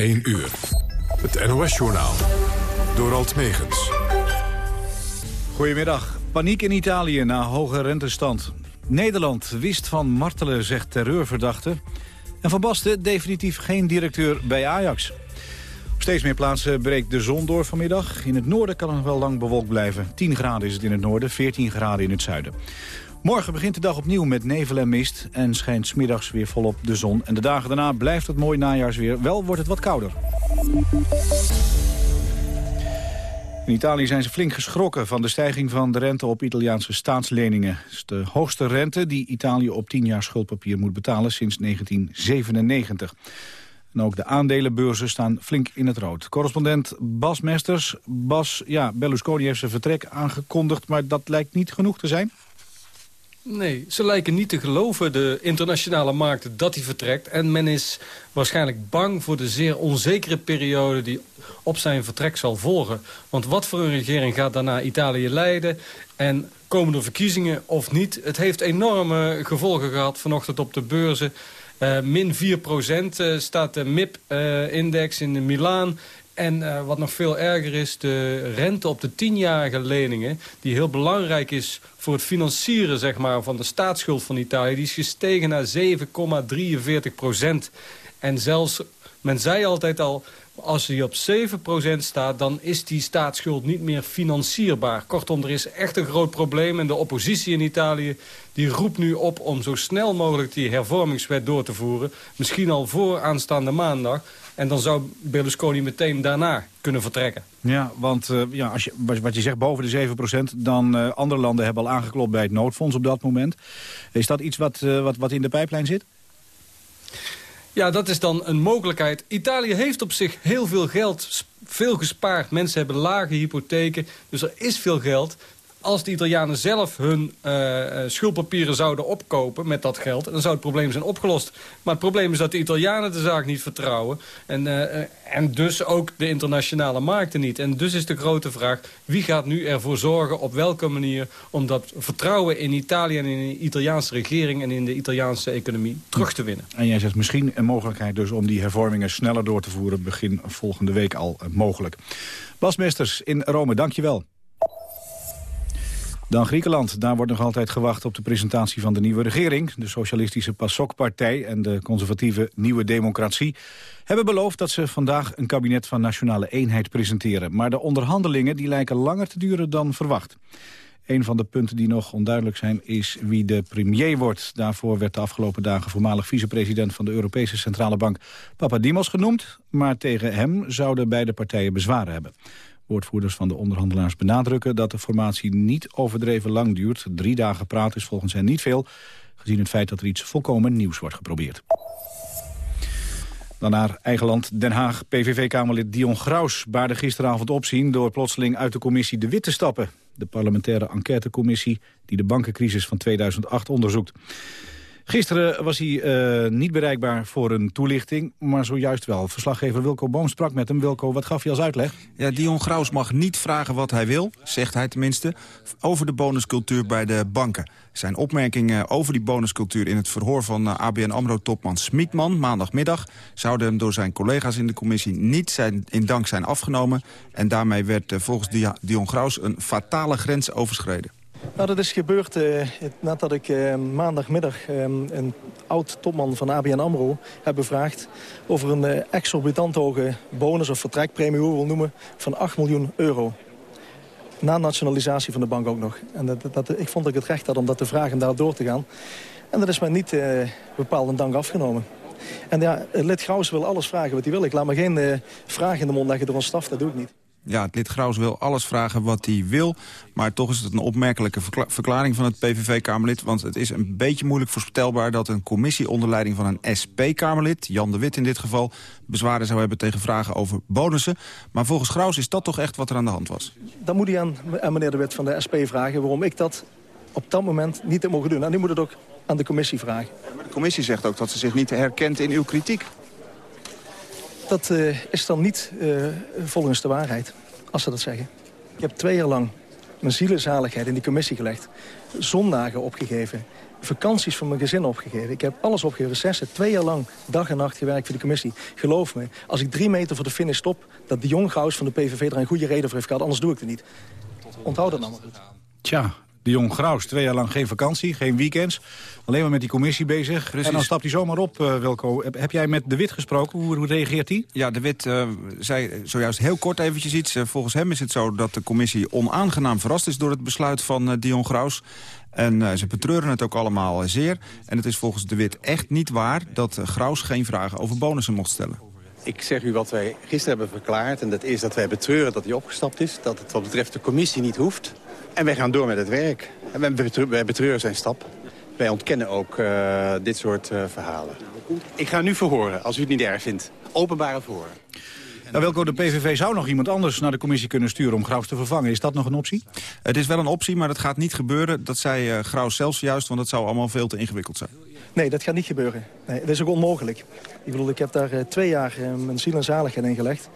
1 uur. Het NOS-journaal. Door Alt Megens. Goedemiddag. Paniek in Italië na hoge rentestand. Nederland wist van martelen, zegt terreurverdachte. En Van Basten definitief geen directeur bij Ajax. Op steeds meer plaatsen breekt de zon door vanmiddag. In het noorden kan het wel lang bewolkt blijven. 10 graden is het in het noorden, 14 graden in het zuiden. Morgen begint de dag opnieuw met nevel en mist en schijnt smiddags weer volop de zon. En de dagen daarna blijft het mooi najaarsweer, wel wordt het wat kouder. In Italië zijn ze flink geschrokken van de stijging van de rente op Italiaanse staatsleningen. Het is de hoogste rente die Italië op 10 jaar schuldpapier moet betalen sinds 1997. En ook de aandelenbeurzen staan flink in het rood. Correspondent Bas Mesters. Bas, ja, Berlusconi heeft zijn vertrek aangekondigd, maar dat lijkt niet genoeg te zijn? Nee, ze lijken niet te geloven, de internationale markten, dat hij vertrekt. En men is waarschijnlijk bang voor de zeer onzekere periode die op zijn vertrek zal volgen. Want wat voor een regering gaat daarna Italië leiden? En komen er verkiezingen of niet? Het heeft enorme gevolgen gehad vanochtend op de beurzen. Uh, min 4 procent uh, staat de MIP-index uh, in Milaan. En uh, wat nog veel erger is, de rente op de tienjarige leningen... die heel belangrijk is voor het financieren zeg maar, van de staatsschuld van Italië... die is gestegen naar 7,43 procent. En zelfs, men zei altijd al, als hij op 7% staat, dan is die staatsschuld niet meer financierbaar. Kortom, er is echt een groot probleem. En de oppositie in Italië die roept nu op om zo snel mogelijk die hervormingswet door te voeren. Misschien al voor aanstaande maandag. En dan zou Berlusconi meteen daarna kunnen vertrekken. Ja, want uh, ja, als je, wat je zegt boven de 7%, dan uh, andere landen hebben al aangeklopt bij het noodfonds op dat moment. Is dat iets wat, uh, wat, wat in de pijplijn zit? Ja, dat is dan een mogelijkheid. Italië heeft op zich heel veel geld, veel gespaard. Mensen hebben lage hypotheken, dus er is veel geld als de Italianen zelf hun uh, schuldpapieren zouden opkopen met dat geld... dan zou het probleem zijn opgelost. Maar het probleem is dat de Italianen de zaak niet vertrouwen. En, uh, en dus ook de internationale markten niet. En dus is de grote vraag, wie gaat nu ervoor zorgen... op welke manier om dat vertrouwen in Italië en in de Italiaanse regering... en in de Italiaanse economie terug te winnen. En jij zegt misschien een mogelijkheid dus om die hervormingen sneller door te voeren... begin volgende week al mogelijk. Basmeesters in Rome, dank je wel. Dan Griekenland. Daar wordt nog altijd gewacht op de presentatie van de nieuwe regering. De socialistische PASOK-partij en de conservatieve Nieuwe Democratie... hebben beloofd dat ze vandaag een kabinet van nationale eenheid presenteren. Maar de onderhandelingen die lijken langer te duren dan verwacht. Een van de punten die nog onduidelijk zijn is wie de premier wordt. Daarvoor werd de afgelopen dagen voormalig vicepresident van de Europese Centrale Bank Papadimos genoemd. Maar tegen hem zouden beide partijen bezwaren hebben. Woordvoerders van de onderhandelaars benadrukken dat de formatie niet overdreven lang duurt. Drie dagen praten is volgens hen niet veel, gezien het feit dat er iets volkomen nieuws wordt geprobeerd. Dan naar eigen land Den Haag. PVV-kamerlid Dion Graus baarde gisteravond opzien... door plotseling uit de commissie De Wit te stappen. De parlementaire enquêtecommissie die de bankencrisis van 2008 onderzoekt. Gisteren was hij uh, niet bereikbaar voor een toelichting, maar zojuist wel. Verslaggever Wilco Boom sprak met hem. Wilco, wat gaf hij als uitleg? Ja, Dion Graus mag niet vragen wat hij wil, zegt hij tenminste, over de bonuscultuur bij de banken. Zijn opmerkingen over die bonuscultuur in het verhoor van eh, ABN AMRO-topman Smitman maandagmiddag zouden hem door zijn collega's in de commissie niet zijn, in dank zijn afgenomen. En daarmee werd uh, volgens Dion Graus een fatale grens overschreden. Nou, dat is gebeurd uh, nadat ik uh, maandagmiddag uh, een oud-topman van ABN AMRO heb bevraagd... over een exorbitant hoge bonus of vertrekpremie, hoe we het noemen, van 8 miljoen euro. Na nationalisatie van de bank ook nog. En dat, dat, ik vond dat ik het recht had om dat te vragen en daar door te gaan. En dat is mij niet bepaald een dank afgenomen. En ja, lid Graus wil alles vragen wat hij wil. Ik laat me geen vraag in de mond leggen door een staf, dat doe ik niet ja, het lid Graus wil alles vragen wat hij wil. Maar toch is het een opmerkelijke verklaring van het PVV-Kamerlid. Want het is een beetje moeilijk voorspelbaar dat een commissie onder leiding van een SP-Kamerlid... Jan de Wit in dit geval, bezwaren zou hebben tegen vragen over bonussen. Maar volgens Graus is dat toch echt wat er aan de hand was? Dan moet hij aan, aan meneer de Wit van de SP vragen waarom ik dat op dat moment niet heb mogen doen. En nu moet het ook aan de commissie vragen. Maar de commissie zegt ook dat ze zich niet herkent in uw kritiek. Dat uh, is dan niet uh, volgens de waarheid, als ze dat zeggen. Ik heb twee jaar lang mijn zielenzaligheid in die commissie gelegd. Zondagen opgegeven. vakanties van mijn gezin opgegeven. Ik heb alles opgegeven. Recessen, twee jaar lang, dag en nacht gewerkt voor de commissie. Geloof me, als ik drie meter voor de finish stop... dat de Jong Gauws van de PVV er een goede reden voor heeft gehad. Anders doe ik het niet. Onthoud dat nou goed. Tja, de Jong Graus, twee jaar lang geen vakantie, geen weekends. Alleen maar met die commissie bezig. En dan stapt hij zomaar op, uh, Wilco. Heb, jij met De Wit gesproken? Hoe, hoe reageert hij? Ja, De Wit uh, zei zojuist heel kort eventjes iets. Uh, volgens hem is het zo dat de commissie onaangenaam verrast is... door het besluit van Dion Graus. En ze betreuren het ook allemaal zeer. En het is volgens De Wit echt niet waar dat Graus geen vragen over bonussen mocht stellen. Ik zeg u wat wij gisteren hebben verklaard. En dat is dat wij betreuren dat hij opgestapt is. Dat het wat betreft de commissie niet hoeft. En wij gaan door met het werk. En wij betreuren zijn stap. Wij ontkennen ook uh, dit soort uh, verhalen. Ik ga nu verhoren, als u het niet erg vindt. Openbare verhoren. Nou, Welko, de PVV zou nog iemand anders naar de commissie kunnen sturen om Graus te vervangen. Is dat nog een optie? Het is wel een optie, maar dat gaat niet gebeuren. Dat zei uh, Graus zelfs juist, want dat zou allemaal veel te ingewikkeld zijn. Nee, dat gaat niet gebeuren. Nee, dat is ook onmogelijk. Ik bedoel, ik heb daar uh, twee jaar uh, mijn ziel en zaligheid in gelegd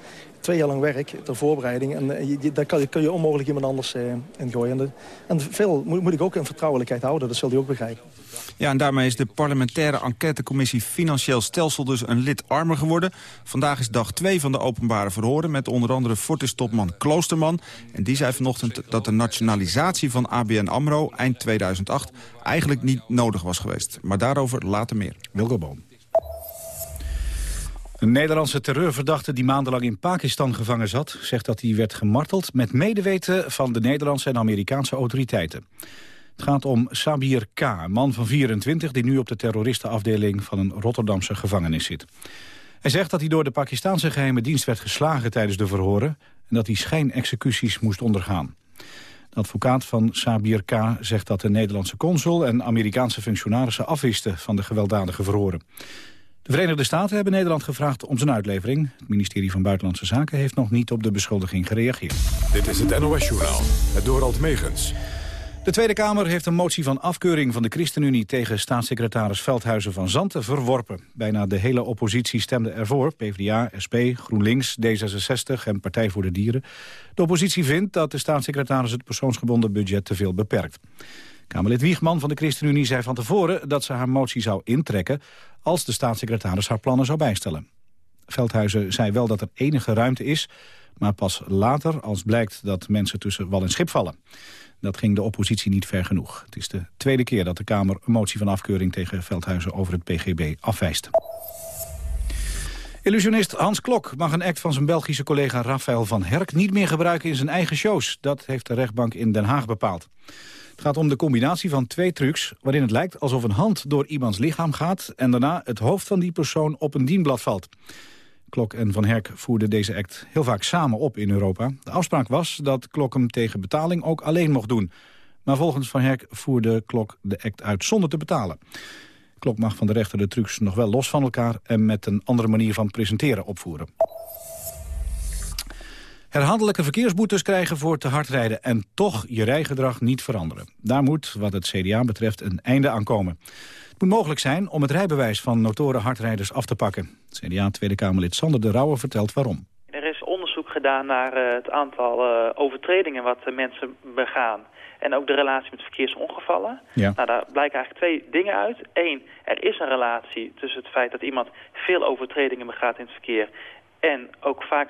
twee jaar lang werk ter voorbereiding. En je, daar kan, kun je onmogelijk iemand anders uh, in gooien. En, en veel moet, moet, ik ook een vertrouwelijkheid houden, dat zal hij ook begrijpen. Ja, en daarmee is de parlementaire enquêtecommissie Financieel Stelsel dus een lid armer geworden. Vandaag is dag 2 van de openbare verhoren met onder andere Fortis-topman Kloosterman. En die zei vanochtend dat de nationalisatie van ABN AMRO eind 2008 eigenlijk niet nodig was geweest. Maar daarover later meer. Wilco Boom. Een Nederlandse terreurverdachte die maandenlang in Pakistan gevangen zat... zegt dat hij werd gemarteld met medeweten van de Nederlandse en Amerikaanse autoriteiten. Het gaat om Sabir K., een man van 24... die nu op de terroristenafdeling van een Rotterdamse gevangenis zit. Hij zegt dat hij door de Pakistanse geheime dienst werd geslagen tijdens de verhoren... en dat hij schijnexecuties moest ondergaan. De advocaat van Sabir K. zegt dat de Nederlandse consul en Amerikaanse functionarissen afwisten van de gewelddadige verhoren. De Verenigde Staten hebben Nederland gevraagd om zijn uitlevering. Het ministerie van Buitenlandse Zaken heeft nog niet op de beschuldiging gereageerd. Dit is het NOS-journaal, het Dorald Megens. De Tweede Kamer heeft een motie van afkeuring van de ChristenUnie... tegen staatssecretaris Veldhuizen van Zanten verworpen. Bijna de hele oppositie stemde ervoor. PvdA, SP, GroenLinks, D66 en Partij voor de Dieren. De oppositie vindt dat de staatssecretaris het persoonsgebonden budget te veel beperkt. Kamerlid Wiegman van de ChristenUnie zei van tevoren dat ze haar motie zou intrekken als de staatssecretaris haar plannen zou bijstellen. Veldhuizen zei wel dat er enige ruimte is, maar pas later als blijkt dat mensen tussen wal en schip vallen. Dat ging de oppositie niet ver genoeg. Het is de tweede keer dat de Kamer een motie van afkeuring tegen Veldhuizen over het PGB afwijst. Illusionist Hans Klok mag een act van zijn Belgische collega Rafael van Herk niet meer gebruiken in zijn eigen shows. Dat heeft de rechtbank in Den Haag bepaald. Het gaat om de combinatie van twee trucs waarin het lijkt alsof een hand door iemands lichaam gaat... en daarna het hoofd van die persoon op een dienblad valt. Klok en Van Herk voerden deze act heel vaak samen op in Europa. De afspraak was dat Klok hem tegen betaling ook alleen mocht doen. Maar volgens Van Herk voerde Klok de act uit zonder te betalen. Klok mag van de rechter de trucs nog wel los van elkaar... en met een andere manier van presenteren opvoeren. Herhaaldelijke verkeersboetes krijgen voor te hard rijden... en toch je rijgedrag niet veranderen. Daar moet, wat het CDA betreft, een einde aan komen. Het moet mogelijk zijn om het rijbewijs van notoren hardrijders af te pakken. CDA Tweede Kamerlid Sander de Rauwe vertelt waarom. Er is onderzoek gedaan naar uh, het aantal uh, overtredingen wat uh, mensen begaan. En ook de relatie met verkeersongevallen. Ja. Nou, daar blijken eigenlijk twee dingen uit. Eén, er is een relatie tussen het feit dat iemand veel overtredingen begaat in het verkeer... en ook vaak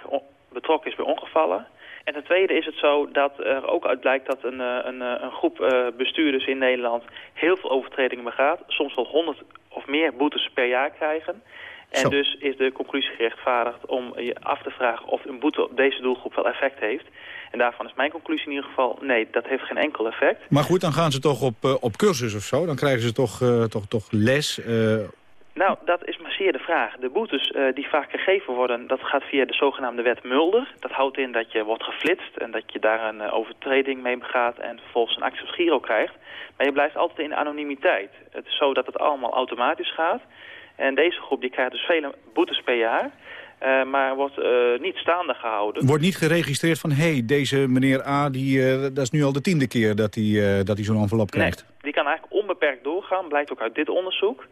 betrokken is bij ongevallen. En ten tweede is het zo dat er ook uit blijkt dat een, eh, een, eh, een groep uh, bestuurders in Nederland heel veel overtredingen begaat. Soms wel honderd of meer boetes per jaar krijgen. En dus is de conclusie gerechtvaardigd om je af te vragen of een boete op deze doelgroep wel effect heeft. En daarvan is mijn conclusie in ieder geval, nee, dat heeft geen enkel effect. Maar goed, dan gaan ze toch op, op cursus of zo? Dan krijgen ze toch, toch, toch les nou, dat is maar zeer de vraag. De boetes uh, die vaak gegeven worden, dat gaat via de zogenaamde wet Mulder. Dat houdt in dat je wordt geflitst en dat je daar een uh, overtreding mee begaat en vervolgens een actie op Giro krijgt. Maar je blijft altijd in anonimiteit. Het is zo dat het allemaal automatisch gaat. En deze groep die krijgt dus vele boetes per jaar. Uh, maar wordt uh, niet staande gehouden. Wordt niet geregistreerd van, hé, hey, deze meneer A, die, uh, dat is nu al de tiende keer dat hij dat hij zo'n envelop krijgt. Nee, die kan eigenlijk onbeperkt doorgaan, blijkt ook uit dit onderzoek.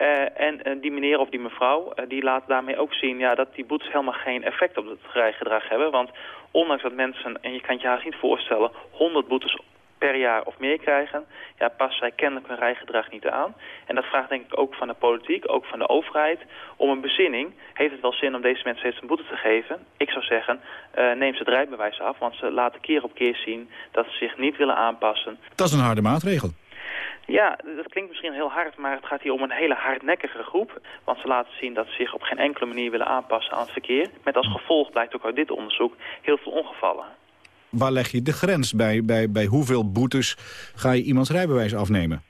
Uh, en uh, die meneer of die mevrouw, uh, die laat daarmee ook zien ja, dat die boetes helemaal geen effect op het rijgedrag hebben. Want ondanks dat mensen, en je kan het je haast niet voorstellen, 100 boetes per jaar of meer krijgen, ja, passen zij kennelijk hun rijgedrag niet aan. En dat vraagt denk ik ook van de politiek, ook van de overheid, om een bezinning. Heeft het wel zin om deze mensen steeds een boete te geven? Ik zou zeggen, neem ze het rijbewijs af, want ze laten keer op keer zien dat ze zich niet willen aanpassen. Dat is een harde maatregel. Ja, dat klinkt misschien heel hard, maar het gaat hier om een hele hardnekkige groep. Want ze laten zien dat ze zich op geen enkele manier willen aanpassen aan het verkeer. Met als gevolg blijkt ook uit dit onderzoek heel veel ongevallen. Waar leg je de grens bij? Bij, bij hoeveel boetes ga je iemands rijbewijs afnemen?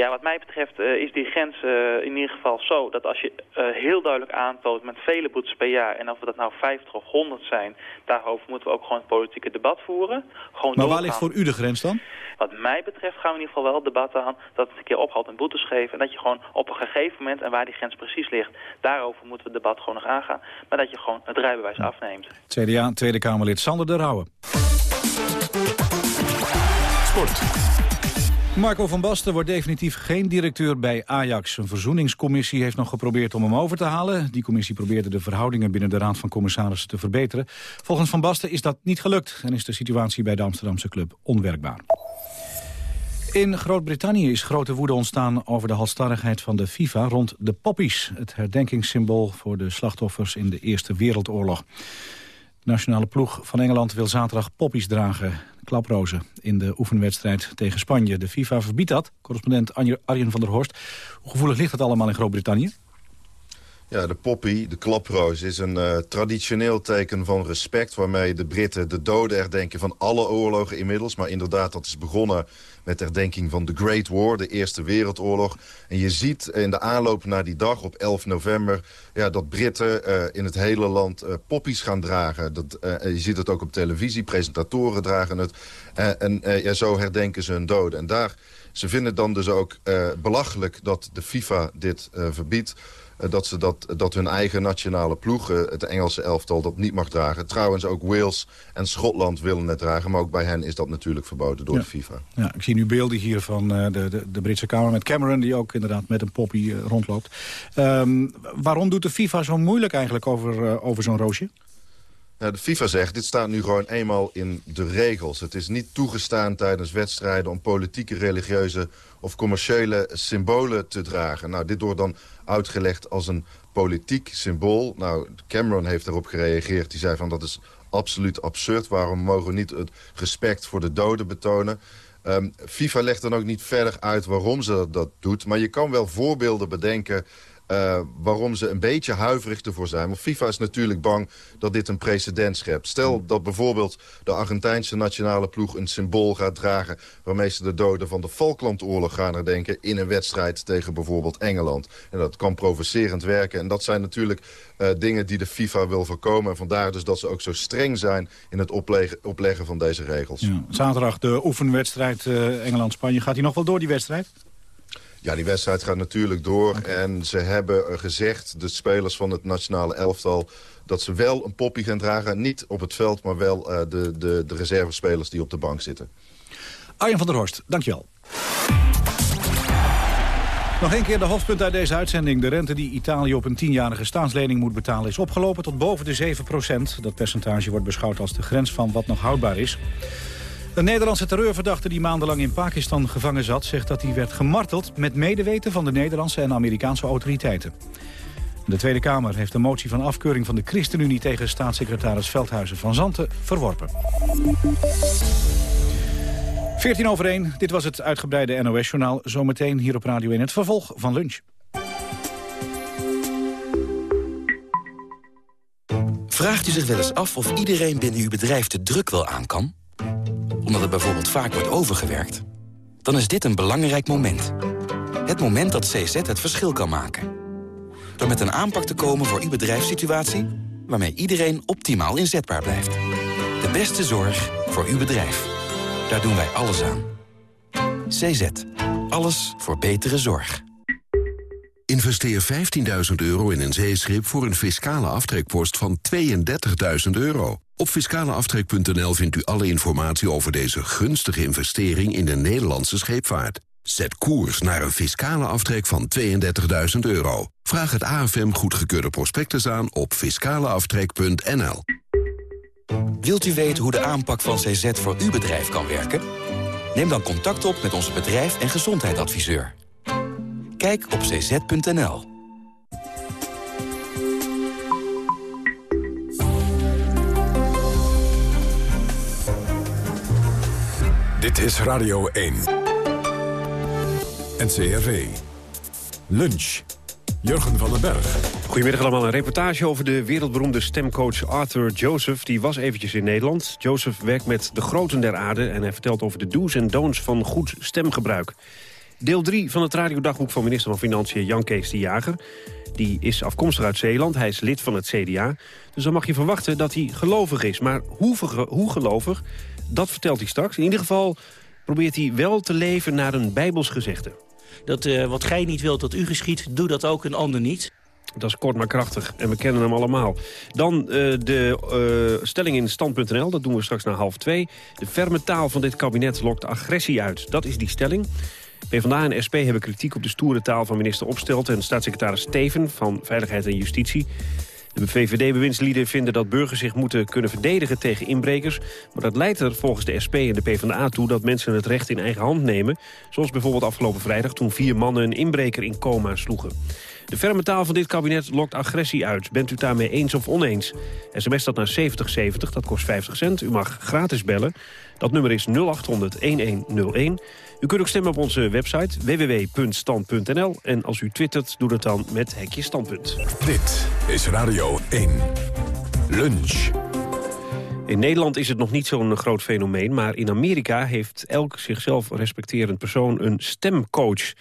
Ja, wat mij betreft uh, is die grens uh, in ieder geval zo dat als je uh, heel duidelijk aantoont met vele boetes per jaar... en of dat nou 50 of 100 zijn, daarover moeten we ook gewoon het politieke debat voeren. Gewoon maar waar ligt voor u de grens dan? Wat mij betreft gaan we in ieder geval wel het debat aan dat het een keer ophoudt en boetes geven. En dat je gewoon op een gegeven moment, en waar die grens precies ligt, daarover moeten we het debat gewoon nog aangaan. Maar dat je gewoon het rijbewijs afneemt. CDA, Tweede Kamerlid Sander de Rauwe. Sport. Marco van Basten wordt definitief geen directeur bij Ajax. Een verzoeningscommissie heeft nog geprobeerd om hem over te halen. Die commissie probeerde de verhoudingen binnen de Raad van Commissarissen te verbeteren. Volgens Van Basten is dat niet gelukt en is de situatie bij de Amsterdamse club onwerkbaar. In Groot-Brittannië is grote woede ontstaan over de halstarrigheid van de FIFA rond de poppies. Het herdenkingssymbool voor de slachtoffers in de Eerste Wereldoorlog. Nationale ploeg van Engeland wil zaterdag poppies dragen, klaprozen, in de oefenwedstrijd tegen Spanje. De FIFA verbiedt dat. Correspondent Arjen van der Horst. Hoe gevoelig ligt dat allemaal in Groot-Brittannië? Ja, de poppy, de klaproos, is een uh, traditioneel teken van respect... waarmee de Britten de doden herdenken van alle oorlogen inmiddels. Maar inderdaad, dat is begonnen met de herdenking van de Great War, de Eerste Wereldoorlog. En je ziet in de aanloop naar die dag op 11 november... Ja, dat Britten uh, in het hele land uh, poppies gaan dragen. Dat, je ziet het ook op televisie, presentatoren dragen het. en ja, zo herdenken ze hun doden. En daar, ze vinden dan dus ook belachelijk dat de FIFA dit verbiedt... Eh, dat, ze dat, dat hun eigen nationale ploeg, eh, het Engelse elftal, dat niet mag dragen. Trouwens ook Wales en Schotland willen het dragen. Maar ook bij hen is dat natuurlijk verboden door de FIFA. Ja, ik zie nu beelden hier van uh, de, de, de, Britse Kamer met Cameron... die ook inderdaad met een poppy rondloopt. Um, waarom doet de FIFA zo moeilijk eigenlijk over, over zo'n roosje? Nou, de FIFA zegt, dit staat nu gewoon eenmaal in de regels. Het is niet toegestaan tijdens wedstrijden om politieke, religieuze of commerciële symbolen te dragen. Nou, dit wordt dan uitgelegd als een politiek symbool. Nou, Cameron heeft erop gereageerd. Die zei van dat is absoluut absurd. Waarom mogen we niet het respect voor de doden betonen? Um, FIFA legt dan ook niet verder uit waarom ze dat doet. Maar je kan wel voorbeelden bedenken uh, waarom ze een beetje huiverig ervoor zijn. Want FIFA is natuurlijk bang dat dit een precedent schept. Stel hmm. dat bijvoorbeeld de Argentijnse nationale ploeg een symbool gaat dragen... waarmee ze de doden van de Falklandoorlog gaan herdenken... in een wedstrijd tegen bijvoorbeeld Engeland. En dat kan provocerend werken. En dat zijn natuurlijk uh, dingen die de FIFA wil voorkomen. En vandaar dus dat ze ook zo streng zijn in het opleggen, opleggen van deze regels. Ja. Zaterdag de oefenwedstrijd uh, Engeland-Spanje. Gaat hij nog wel door die wedstrijd? Ja, die wedstrijd gaat natuurlijk door. En ze hebben gezegd, de spelers van het nationale elftal... dat ze wel een poppy gaan dragen. Niet op het veld, maar wel uh, de, de, de reservespelers die op de bank zitten. Arjen van der Horst, dankjewel. Nog een keer de hoofdpunt uit deze uitzending. De rente die Italië op een tienjarige staatslening moet betalen... is opgelopen tot boven de 7% Dat percentage wordt beschouwd als de grens van wat nog houdbaar is. Een Nederlandse terreurverdachte die maandenlang in Pakistan gevangen zat... zegt dat hij werd gemarteld met medeweten van de Nederlandse en Amerikaanse autoriteiten. De Tweede Kamer heeft de motie van afkeuring van de ChristenUnie... tegen staatssecretaris Veldhuizen van Zanten verworpen. 14 over 1, dit was het uitgebreide NOS-journaal. Zometeen hier op Radio 1 het vervolg van lunch. Vraagt u zich wel eens af of iedereen binnen uw bedrijf de druk wel aan kan? Omdat het bijvoorbeeld vaak wordt overgewerkt? Dan is dit een belangrijk moment. Het moment dat CZ het verschil kan maken. Door met een aanpak te komen voor uw bedrijfssituatie... waarmee iedereen optimaal inzetbaar blijft. De beste zorg voor uw bedrijf. Daar doen wij alles aan. CZ. Alles voor betere zorg. Investeer 15.000 euro in een zeeschip voor een fiscale aftrekpost van 32.000 euro. Op fiscaleaftrek.nl vindt u alle informatie over deze gunstige investering in de Nederlandse scheepvaart. Zet koers naar een fiscale aftrek van 32.000 euro. Vraag het AFM goedgekeurde prospectus aan op fiscaleaftrek.nl. Wilt u weten hoe de aanpak van CZ voor uw bedrijf kan werken? Neem dan contact op met onze bedrijf- en gezondheidsadviseur. Kijk op cz.nl. Dit is Radio 1. NCRV. Lunch. Jurgen van den Berg. Goedemiddag allemaal. Een reportage over de wereldberoemde stemcoach Arthur Joseph. Die was eventjes in Nederland. Joseph werkt met de groten der aarde... en hij vertelt over de do's en don'ts van goed stemgebruik. Deel 3 van het radiodagboek van minister van Financiën Jan Kees de Jager. Die is afkomstig uit Zeeland, hij is lid van het CDA. Dus dan mag je verwachten dat hij gelovig is. Maar hoe, hoe gelovig, dat vertelt hij straks. In ieder geval probeert hij wel te leven naar een bijbels gezegde. Dat uh, wat gij niet wilt dat u geschiet, doe dat ook een ander niet. Dat is kort maar krachtig en we kennen hem allemaal. Dan uh, de uh, stelling in stand.nl, dat doen we straks na half twee. De ferme taal van dit kabinet lokt agressie uit. Dat is die stelling. PvdA en SP hebben kritiek op de stoere taal van minister Opstelt... en staatssecretaris Steven van Veiligheid en Justitie. De VVD-bewindslieden vinden dat burgers zich moeten kunnen verdedigen tegen inbrekers. Maar dat leidt er volgens de SP en de PvdA toe dat mensen het recht in eigen hand nemen. Zoals bijvoorbeeld afgelopen vrijdag toen vier mannen een inbreker in coma sloegen. De ferme taal van dit kabinet lokt agressie uit. Bent u daarmee eens of oneens? SMS dat naar 7070, dat kost 50 cent. U mag gratis bellen. Dat nummer is 0800-1101. U kunt ook stemmen op onze website www.stand.nl. En als u twittert, doe dat dan met Hekje Standpunt. Dit is Radio 1. Lunch. In Nederland is het nog niet zo'n groot fenomeen... maar in Amerika heeft elk zichzelf respecterend persoon een stemcoach...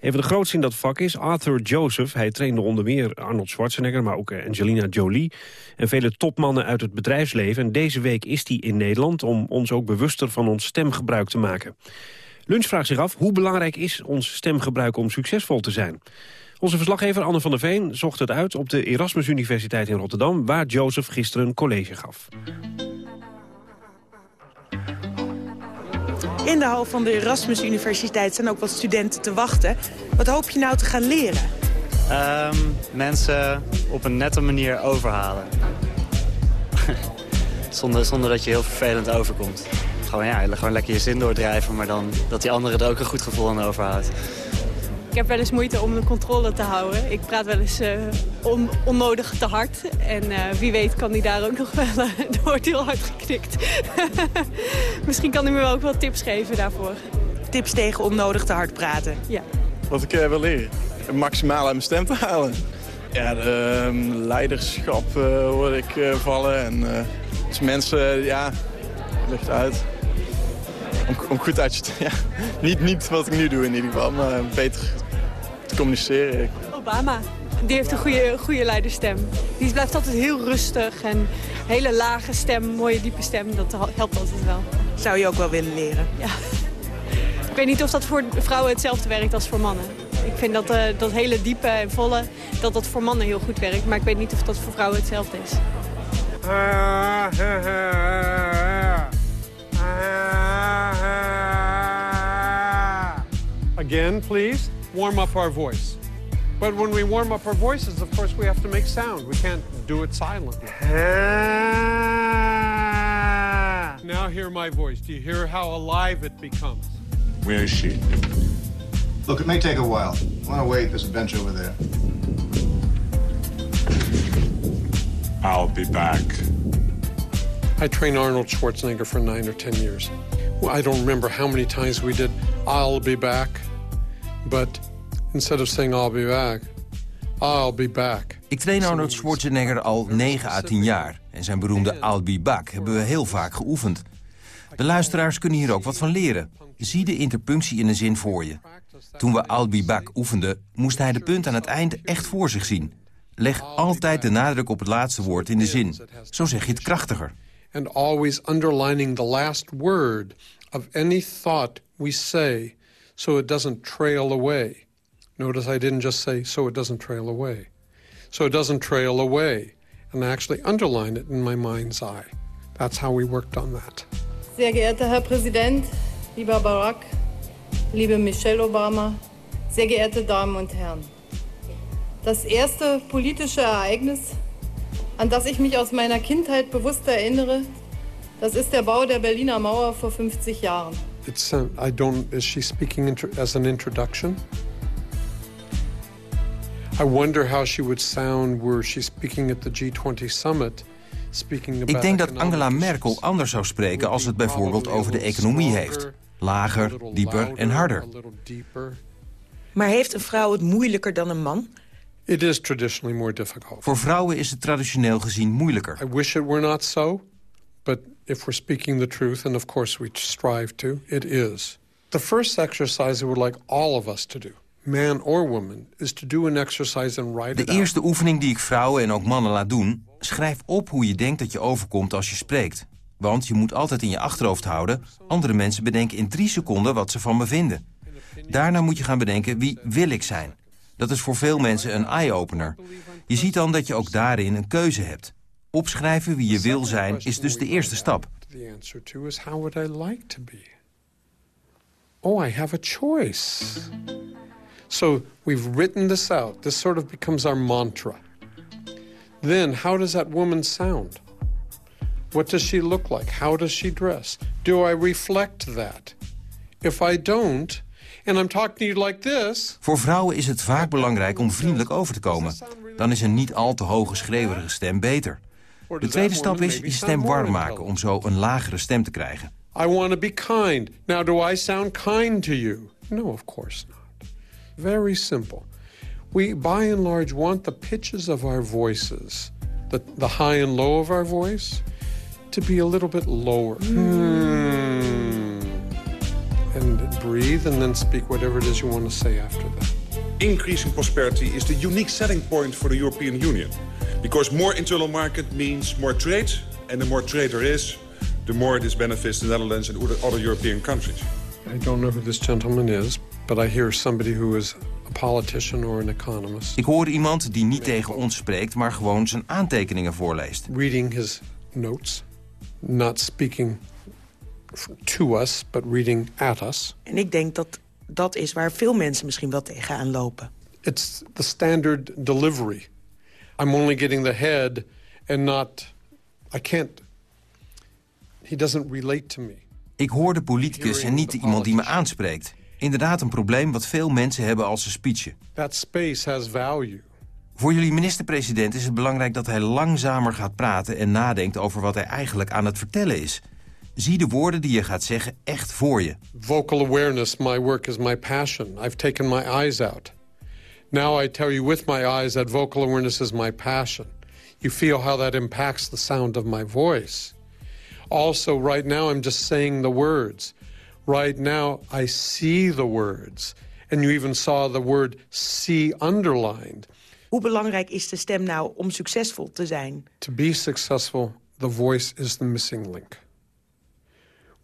Een van de grootste in dat vak is Arthur Joseph. Hij trainde onder meer Arnold Schwarzenegger, maar ook Angelina Jolie... en vele topmannen uit het bedrijfsleven. En deze week is hij in Nederland om ons ook bewuster van ons stemgebruik te maken. Lunch vraagt zich af, hoe belangrijk is ons stemgebruik om succesvol te zijn? Onze verslaggever Anne van der Veen zocht het uit op de Erasmus Universiteit in Rotterdam... waar Joseph gisteren een college gaf. In de hal van de Erasmus Universiteit zijn ook wat studenten te wachten. Wat hoop je nou te gaan leren? Um, mensen op een nette manier overhalen. zonder, zonder dat je heel vervelend overkomt. Gewoon, ja, gewoon lekker je zin doordrijven, maar dan dat die andere er ook een goed gevoel aan overhoudt. Ik heb wel eens moeite om de controle te houden. Ik praat wel eens uh, on onnodig te hard. En uh, wie weet kan hij daar ook nog wel... Uh, er wordt heel hard geknikt. Misschien kan hij me wel ook wel tips geven daarvoor. Tips tegen onnodig te hard praten? Ja. Wat ik wil leren? Maximaal aan mijn stem te halen. Ja, de, uh, leiderschap hoor ik vallen. En dus mensen, ja, ligt uit. Om, om, goed uit te... Ja, niet, niet wat ik nu doe in ieder geval, maar beter te communiceren. Obama, die heeft een goede, goede leiderstem. Die blijft altijd heel rustig en hele lage stem, mooie diepe stem. Dat helpt altijd wel. Zou je ook wel willen leren? Ja. Ik weet niet of dat voor vrouwen hetzelfde werkt als voor mannen. Ik vind dat, uh, dat hele diepe en volle, dat dat voor mannen heel goed werkt. Maar ik weet niet of dat voor vrouwen hetzelfde is. Again, please, warm up our voice. But when we warm up our voices, of course, we have to make sound. We can't do it silently. now hear my voice. Do you hear how alive it becomes? Where is she? Look, it may take a while. I want to wait. There's a bench over there. I'll be back. I trained Arnold Schwarzenegger for nine or ten years. I don't remember how many times we did I'll be back, but instead of saying I'll be back, I'll be back. Ik train Arnold Schwarzenegger al 9 à 10 jaar. En zijn beroemde I'll be back hebben we heel vaak geoefend. De luisteraars kunnen hier ook wat van leren. Zie de interpunctie in de zin voor je. Toen we I'll be back oefenden, moest hij de punt aan het eind echt voor zich zien. Leg altijd de nadruk op het laatste woord in de zin. Zo zeg je het krachtiger. And always underlining the last word of any thought we say so it doesn't trail away. Notice I didn't just say so it doesn't trail away. So it doesn't trail away. And I actually underline it in my mind's eye. That's how we worked on that. Sehr geehrter Herr Präsident, lieber Barack, liebe Michelle Obama, sehr geehrte Damen und Herren. Das erste politische Ereignis, an das ich mich aus meiner Kindheit bewusst erinnere, das ist der Bau der Berliner Mauer vor 50 Jahren. It's, uh, I don't, is she speaking as an introduction? I wonder how she would sound were she speaking at the G20 summit. Ik denk dat Angela Merkel anders zou spreken als het bijvoorbeeld over de economie heeft. Lager, dieper en harder. Maar heeft een vrouw het moeilijker dan een man? It is traditionally more difficult. Voor vrouwen is het traditioneel gezien moeilijker. I wish it were not so, but if we're speaking the truth, and of course we strive to, it is. The first exercise I would like all of us to do, man or woman, is to do an exercise and write De eerste oefening die ik vrouwen en ook mannen laat doen... schrijf op hoe je denkt dat je overkomt als je spreekt. Want je moet altijd in je achterhoofd houden... andere mensen bedenken in drie seconden wat ze van me vinden. Daarna moet je gaan bedenken wie wil ik zijn. Dat is voor veel mensen een eye-opener. Je ziet dan dat je ook daarin een keuze hebt. Opschrijven wie je wil zijn is dus de eerste stap. Oh, I have a choice. So we've written this out. This sort of becomes our mantra. Then, how does that woman sound? What does she look like? How does she dress? Do I reflect that? If I don't, and I'm talking to you like this... Voor vrouwen is het vaak belangrijk om vriendelijk over te komen. Dan is een niet al te hoge schreeuwerige stem beter. De tweede stap is je stem warm maken om zo een lagere stem te krijgen. I want to be kind. Now, do I sound kind to you? No, of course not. Very simple. We, by and large, want the pitches of our voices, the, the high and low of our voice, to be a little bit lower. Hmm. Breathe and then speak whatever it is you want to say after that. Increasing prosperity is the unique selling point for the European Union. Because more internal market means more trade, and the more trade there is, the more this benefits the Netherlands and other European countries. I don't know who this gentleman is, but I hear somebody who is a politician or an economist. Ik hoor iemand die niet tegen ons spreekt, maar gewoon zijn aantekeningen voorleest. Reading his notes, not speaking to us, but reading at us. En ik denk dat dat is waar veel mensen misschien wel tegenaan lopen. It's the standard delivery. I'm only getting the head and not... I can't... He doesn't relate to me. Ik hoor de politicus en niet iemand die me aanspreekt. Inderdaad een probleem wat veel mensen hebben als ze speechen. That space has value. Voor jullie minister-president is het belangrijk dat hij langzamer gaat praten... en nadenkt over wat hij eigenlijk aan het vertellen is. Zie de woorden die je gaat zeggen echt voor je. Vocal awareness, my work is my passion. I've taken my eyes out. Now I tell you with my eyes that vocal awareness is my passion. You feel how that impacts the sound of my voice. Also, right now I'm just saying the words. Right now I see the words. And you even saw the word see underlined. Hoe belangrijk is de stem nou om succesvol te zijn? To be successful, the voice is the missing link.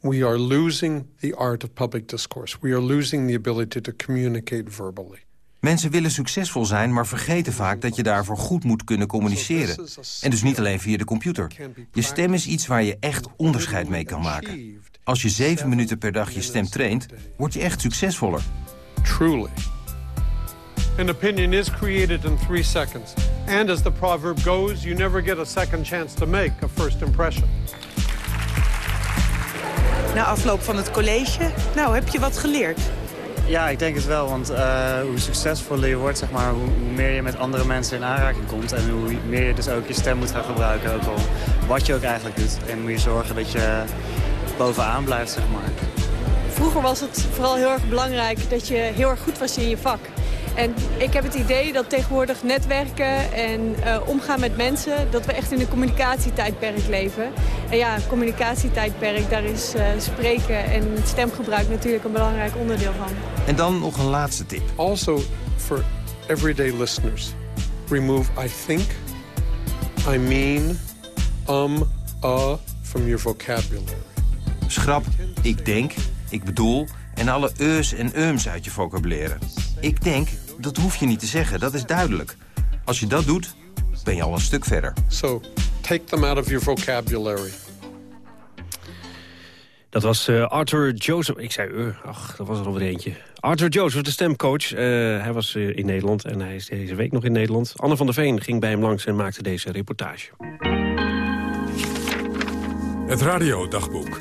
We are losing the art of public discourse. We are losing the ability to communicate verbally. Mensen willen succesvol zijn, maar vergeten vaak dat je daarvoor goed moet kunnen communiceren. En dus niet alleen via de computer. Je stem is iets waar je echt onderscheid mee kan maken. Als je zeven minuten per dag je stem traint, word je echt succesvoller. Truly. An opinion is created in three seconds. And as the proverb goes, you never get a second chance to make a first impression. Na afloop van het college, nou, heb je wat geleerd? Ja, ik denk het wel, want uh, hoe succesvoller je wordt, zeg maar, hoe, hoe, meer je met andere mensen in aanraking komt. En hoe meer je dus ook je stem moet gaan gebruiken, ook al wat je ook eigenlijk doet. En moet je zorgen dat je bovenaan blijft, zeg maar. Vroeger was het vooral heel erg belangrijk dat je heel erg goed was in je vak. En ik heb het idee dat tegenwoordig netwerken en uh, omgaan met mensen... dat we echt in een communicatietijdperk leven. En ja, communicatietijdperk, daar is uh, spreken en stemgebruik natuurlijk een belangrijk onderdeel van. En dan nog een laatste tip. Also, for everyday listeners, remove I think, I mean, um, uh from your vocabulary. Schrap ik denk, ik bedoel en alle eus en ums uit je vocabulaire. Ik denk, dat hoef je niet te zeggen, dat is duidelijk. Als je dat doet, ben je al een stuk verder. So, take them out of your vocabulary. Dat was uh, Arthur Joseph. Ik zei, uh, ach, dat was er nog weer eentje. Arthur Joseph, de stemcoach. Uh, hij was uh, in Nederland en hij is deze week nog in Nederland. Anne van der Veen ging bij hem langs en maakte deze reportage. Het radiodagboek.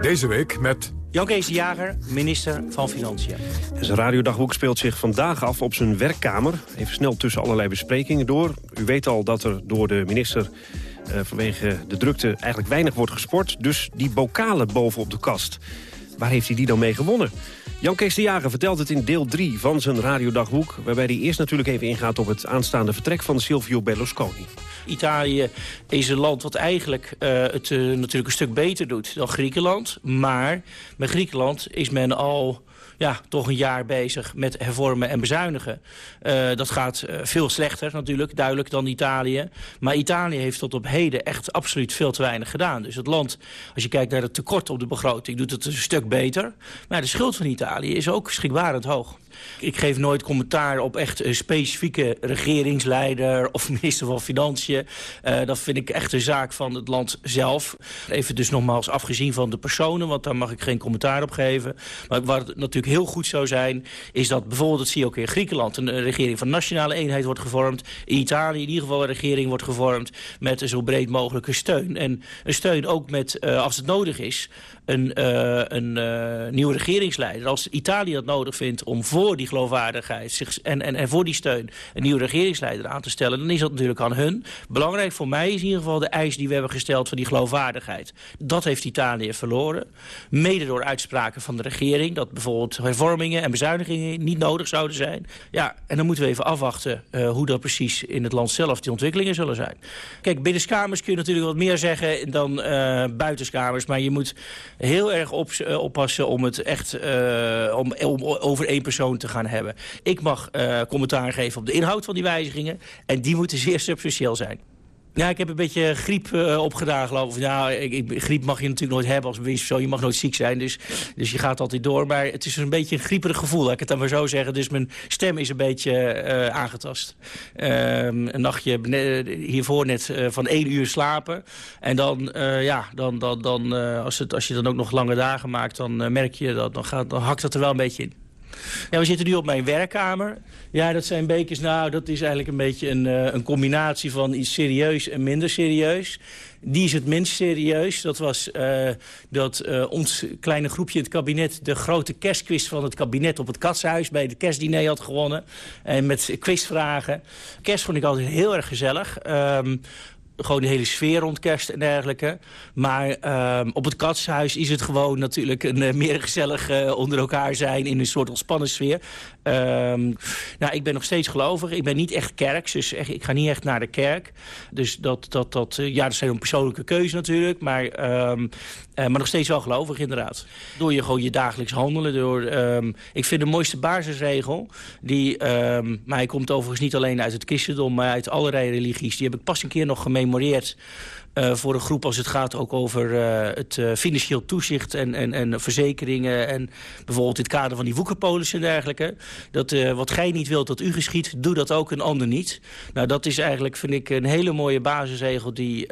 Deze week met... Jan de Jager, minister van Financiën. Zijn radiodagboek speelt zich vandaag af op zijn werkkamer. Even snel tussen allerlei besprekingen door. U weet al dat er door de minister uh, vanwege de drukte eigenlijk weinig wordt gesport. Dus die bokalen bovenop de kast. Waar heeft hij die dan mee gewonnen? Jan Kees de Jager vertelt het in deel 3 van zijn radiodagboek... waarbij hij eerst natuurlijk even ingaat op het aanstaande vertrek van Silvio Berlusconi. Italië is een land wat eigenlijk uh, het uh, natuurlijk een stuk beter doet dan Griekenland. Maar met Griekenland is men al ja, toch een jaar bezig met hervormen en bezuinigen. Uh, dat gaat uh, veel slechter natuurlijk, duidelijk, dan Italië. Maar Italië heeft tot op heden echt absoluut veel te weinig gedaan. Dus het land, als je kijkt naar het tekort op de begroting, doet het een stuk beter. Maar de schuld van Italië is ook schrikbarend hoog. Ik geef nooit commentaar op echt een specifieke regeringsleider of minister van Financiën. Uh, dat vind ik echt een zaak van het land zelf. Even dus nogmaals afgezien van de personen, want daar mag ik geen commentaar op geven. Maar wat natuurlijk heel goed zou zijn, is dat bijvoorbeeld, dat zie je ook in Griekenland, een regering van nationale eenheid wordt gevormd. In Italië in ieder geval een regering wordt gevormd met een zo breed mogelijke steun. En een steun ook met, uh, als het nodig is, een, uh, een uh, nieuwe regeringsleider. Als Italië dat nodig vindt om voor die geloofwaardigheid zich, en, en, voor die steun een nieuwe regeringsleider aan te stellen... dan is dat natuurlijk aan hun. Belangrijk voor mij is in ieder geval de eis die we hebben gesteld van die geloofwaardigheid. Dat heeft Italië verloren. Mede door uitspraken van de regering dat bijvoorbeeld hervormingen en bezuinigingen niet nodig zouden zijn. Ja, en dan moeten we even afwachten uh, hoe dat precies in het land zelf die ontwikkelingen zullen zijn. Kijk, binnenskamers kun je natuurlijk wat meer zeggen dan buitenskamers, maar je moet heel erg op, uh, oppassen om het echt uh, om, om, over één persoon te gaan hebben. Ik mag uh, commentaar geven op de inhoud van die wijzigingen. En die moeten zeer substantieel zijn. Ja, ik heb een beetje griep uh, opgedaan, geloof ik. Ik, griep mag je natuurlijk nooit hebben als bewindspersoon. Je mag nooit ziek zijn, dus, dus je gaat altijd door. Maar het is een beetje een grieperig gevoel, laat ik het dan maar zo zeggen. Dus mijn stem is een beetje uh, aangetast. Uh, een nachtje hiervoor net uh, van één uur slapen. En dan, ja, dan, dan, dan, als, het, als je dan ook nog lange dagen maakt... dan merk je dat, dan, gaat, dan hakt dat er wel een beetje in. Ja, we zitten nu op mijn werkkamer. Ja, dat zijn bekers. Nou, dat is eigenlijk een beetje een, uh, een combinatie van iets serieus en minder serieus. Die is het minst serieus. Dat was uh, dat uh, ons kleine groepje in het kabinet... de grote kerstquiz van het kabinet op het Katshuis... bij de kerstdiner had gewonnen. En met quizvragen. Kerst vond ik altijd heel erg gezellig. Um, gewoon de hele sfeer rond kerst en dergelijke. Maar um, op het katshuis is het gewoon natuurlijk een uh, meer gezellig uh, onder elkaar zijn... in een soort ontspannen sfeer. Um, nou, ik ben nog steeds gelovig. Ik ben niet echt kerks, dus echt, ik ga niet echt naar de kerk. Dus dat, dat, dat, uh, ja, dat is een persoonlijke keuze natuurlijk. Maar, um, maar nog steeds wel gelovig inderdaad. Door je gewoon je dagelijks handelen. Door, ik vind de mooiste basisregel... die, maar hij komt overigens niet alleen uit het christendom... maar uit allerlei religies. Die heb ik pas een keer nog gememoreerd... Uh, voor een groep als het gaat ook over uh, het uh, financieel toezicht en, en, en verzekeringen... en bijvoorbeeld in het kader van die woekerpolissen en dergelijke. Dat wat gij niet wilt dat u geschiet, doe dat ook een ander niet. Nou, dat is eigenlijk, vind ik, een hele mooie basisregel... die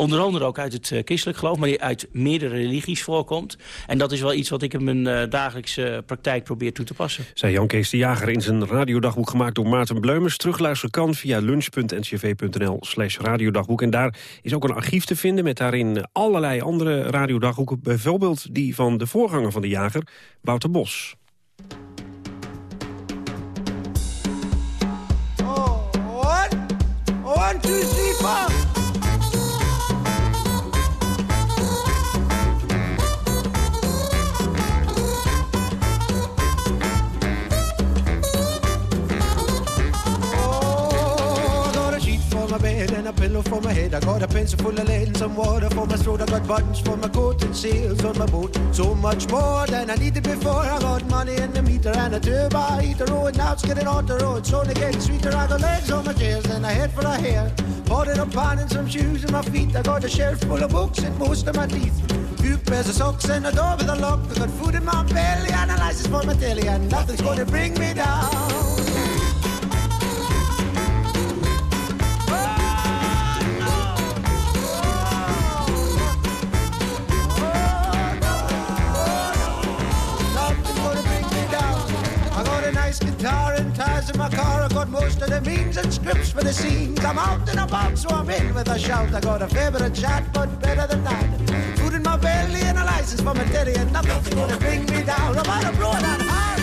onder andere ook uit het uh, christelijk geloof, maar die uit meerdere religies voorkomt. En dat is wel iets wat ik in mijn uh, dagelijkse praktijk probeer toe te passen. Zei Jan Kees de Jager in zijn radiodagboek gemaakt door Maarten Bleumers. Terugluisteren kan via lunch.ncv.nl slash radiodagboek. En daar is ook een archief te vinden met daarin allerlei andere radiodagboeken. Bijvoorbeeld die van de voorganger van de Jager, Wouter Bos. Oh, one, one, two, a pillow for my head. I got a pencil full of lead and some water for my throat. I got buttons for my coat and sails on my boat. So much more than I needed before. I got money in the meter and a turbo heater. Oh, and now it's getting on the road. It's only getting sweeter. I got legs on my chairs and a head for a hair. Bought it pan and some shoes in my feet. I got a shelf full of books and most of my teeth. Few pairs of socks and a door with a lock. I got food in my belly and a license for my telly. And nothing's gonna bring me down. Guitar and ties in my car. I got most of the means and scripts for the scenes. I'm out and about, so I'm in with a shout. I got a favorite chat, but better than that. Food in my belly and a license for a daddy and nothing's gonna bring me down. I'm gonna blow that hard. Nothing's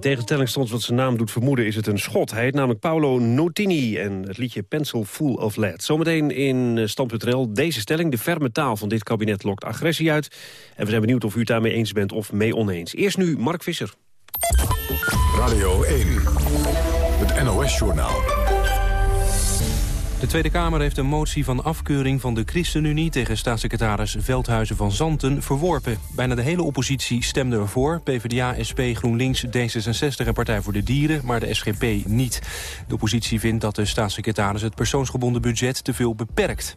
In tegenstelling tot wat zijn naam doet vermoeden is het een schot. Hij heet namelijk Paolo Notini en het liedje Pencil Full of Lead. Zometeen in eh, Stand.nl deze stelling. De ferme taal van dit kabinet lokt agressie uit. En we zijn benieuwd of u het daarmee eens bent of mee oneens. Eerst nu Mark Visser. Radio 1, het NOS-journaal. De Tweede Kamer heeft een motie van afkeuring van de ChristenUnie... tegen staatssecretaris Veldhuizen van Zanten verworpen. Bijna de hele oppositie stemde ervoor. PvdA, SP, GroenLinks, D66 en Partij voor de Dieren... maar de SGP niet. De oppositie vindt dat de staatssecretaris... het persoonsgebonden budget te veel beperkt.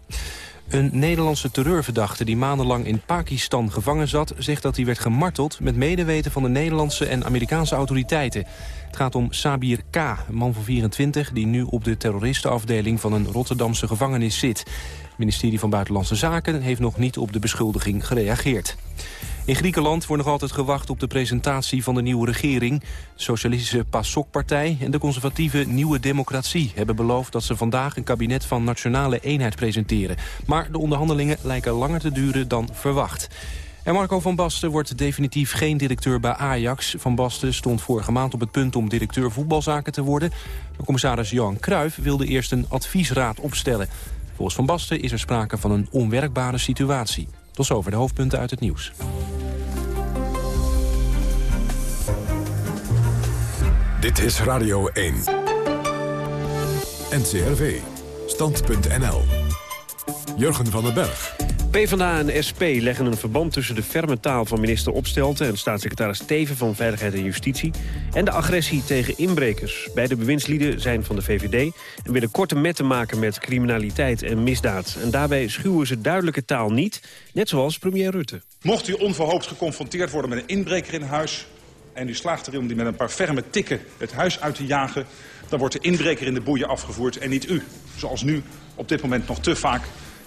Een Nederlandse terreurverdachte die maandenlang in Pakistan gevangen zat... zegt dat hij werd gemarteld met medeweten van de Nederlandse en Amerikaanse autoriteiten. Het gaat om Sabir K., een man van 24... die nu op de terroristenafdeling van een Rotterdamse gevangenis zit. Het ministerie van Buitenlandse Zaken heeft nog niet op de beschuldiging gereageerd. In Griekenland wordt nog altijd gewacht op de presentatie van de nieuwe regering. De socialistische PASOK-partij en de conservatieve Nieuwe Democratie... hebben beloofd dat ze vandaag een kabinet van nationale eenheid presenteren. Maar de onderhandelingen lijken langer te duren dan verwacht. En Marco van Basten wordt definitief geen directeur bij Ajax. Van Basten stond vorige maand op het punt om directeur voetbalzaken te worden. De commissaris Johan Cruijff wilde eerst een adviesraad opstellen. Volgens Van Basten is er sprake van een onwerkbare situatie. Tot zover de hoofdpunten uit het nieuws. Dit is Radio 1. NCRV. Stand.nl. Jurgen van den Berg. PvdA en SP leggen een verband tussen de ferme taal van minister Opstelten... en staatssecretaris Teven van Veiligheid en Justitie... en de agressie tegen inbrekers. Beide bewindslieden zijn van de VVD... en willen korte metten maken met criminaliteit en misdaad. En daarbij schuwen ze duidelijke taal niet, net zoals premier Rutte. Mocht u onverhoopt geconfronteerd worden met een inbreker in huis... en u slaagt erin om die met een paar ferme tikken het huis uit te jagen... dan wordt de inbreker in de boeien afgevoerd en niet u. Zoals nu op dit moment nog te vaak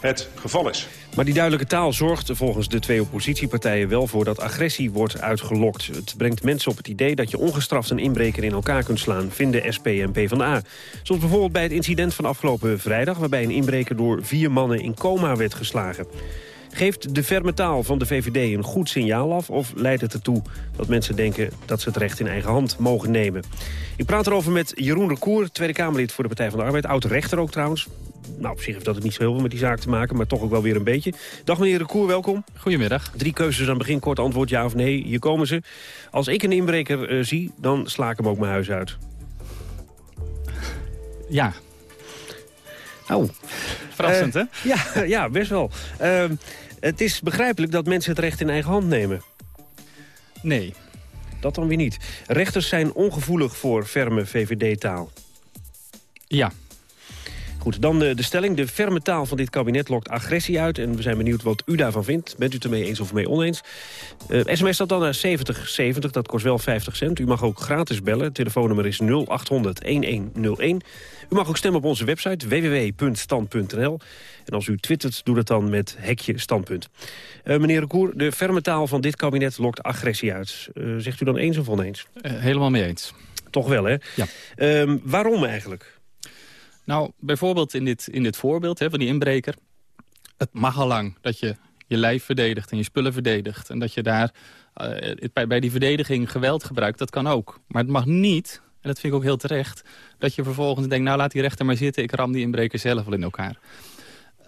het geval is. Maar die duidelijke taal zorgt volgens de twee oppositiepartijen wel voor dat agressie wordt uitgelokt. Het brengt mensen op het idee dat je ongestraft een inbreker in elkaar kunt slaan, vinden SP en PvdA. Zoals bijvoorbeeld bij het incident van afgelopen vrijdag... waarbij een inbreker door vier mannen in coma werd geslagen. Geeft de ferme taal van de VVD een goed signaal af... of leidt het ertoe dat mensen denken dat ze het recht in eigen hand mogen nemen? Ik praat erover met Jeroen Recour, Tweede Kamerlid voor de Partij van de Arbeid. Oud-rechter ook trouwens. Nou, op zich heeft dat het niet zo heel veel met die zaak te maken... maar toch ook wel weer een beetje. Dag meneer Recour, welkom. Goedemiddag. Drie keuzes aan het begin, kort antwoord ja of nee. Hier komen ze. Als ik een inbreker uh, zie, dan sla ik hem ook mijn huis uit. Ja. Oh. Verrassend, uh, hè? Ja, ja, best wel. Uh, het is begrijpelijk dat mensen het recht in eigen hand nemen. Nee. Dat dan weer niet. Rechters zijn ongevoelig voor ferme VVD-taal. Ja. Goed, dan de, de, stelling. De ferme taal van dit kabinet lokt agressie uit. En we zijn benieuwd wat u daarvan vindt. Bent u het ermee eens of mee oneens? Uh, sms dat dan naar 7070, dat kost wel 50 cent. U mag ook gratis bellen. Het telefoonnummer is 0800-1101. U mag ook stemmen op onze website www.stand.nl. En als u twittert, doe dat dan met hekje standpunt. Uh, meneer Recour, de ferme taal van dit kabinet lokt agressie uit. Uh, zegt u dan eens of oneens? Helemaal mee eens. Toch wel, hè? Ja. Uh, waarom eigenlijk? Nou, bijvoorbeeld in dit, in dit voorbeeld hè, van die inbreker. Het mag al lang dat je je lijf verdedigt en je spullen verdedigt. En dat je daar bij, bij die verdediging geweld gebruikt, dat kan ook. Maar het mag niet en dat vind ik ook heel terecht... dat je vervolgens denkt, nou laat die rechter maar zitten... ik ram die inbreker zelf wel in elkaar.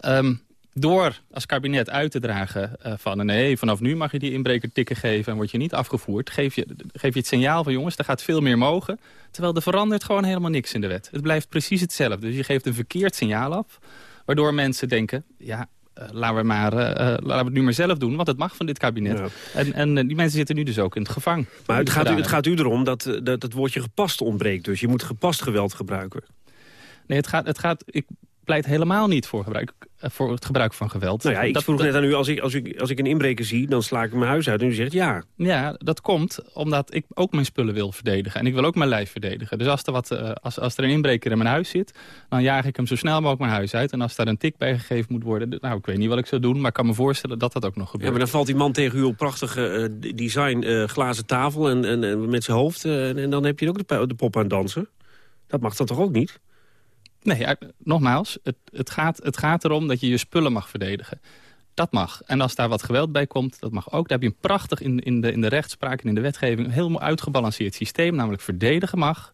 Um, door als kabinet uit te dragen uh, van... nee, vanaf nu mag je die inbreker tikken geven en word je niet afgevoerd... geef je, geef je het signaal van jongens, er gaat veel meer mogen. Terwijl er verandert gewoon helemaal niks in de wet. Het blijft precies hetzelfde. Dus je geeft een verkeerd signaal af... waardoor mensen denken, ja, uh, laten, we maar, uh, laten we het nu maar zelf doen, want het mag van dit kabinet. Ja. En, en die mensen zitten nu dus ook in het gevang. Maar het gaat, u, het gaat u erom dat, dat het woordje gepast ontbreekt. Dus je moet gepast geweld gebruiken. Nee, het gaat, het gaat, ik pleit helemaal niet voor, gebruik, eh, voor het gebruik van geweld. Nou ja, ik dat, vroeg net aan u, als ik, als, ik, als ik een inbreker zie, dan sla ik mijn huis uit. En u zegt ja. Ja, dat komt omdat ik ook mijn spullen wil verdedigen. En ik wil ook mijn lijf verdedigen. Dus als er, wat, uh, als, als er een inbreker in mijn huis zit, dan jaag ik hem zo snel mogelijk mijn huis uit. En als daar een tik bij gegeven moet worden, nou, ik weet niet wat ik zou doen, maar ik kan me voorstellen dat dat ook nog gebeurt. Ja, maar dan valt die man tegen u op prachtige uh, design glazen tafel en, en, en, met zijn hoofd. en dan heb je ook de, de pop aan dansen. Dat mag dan toch ook niet? Nee, nogmaals, het, het, gaat, het gaat erom dat je je spullen mag verdedigen. Dat mag. En als daar wat geweld bij komt, dat mag ook. Daar heb je een prachtig in, in, de, in de rechtspraak en in de wetgeving... een helemaal uitgebalanceerd systeem. Namelijk verdedigen mag,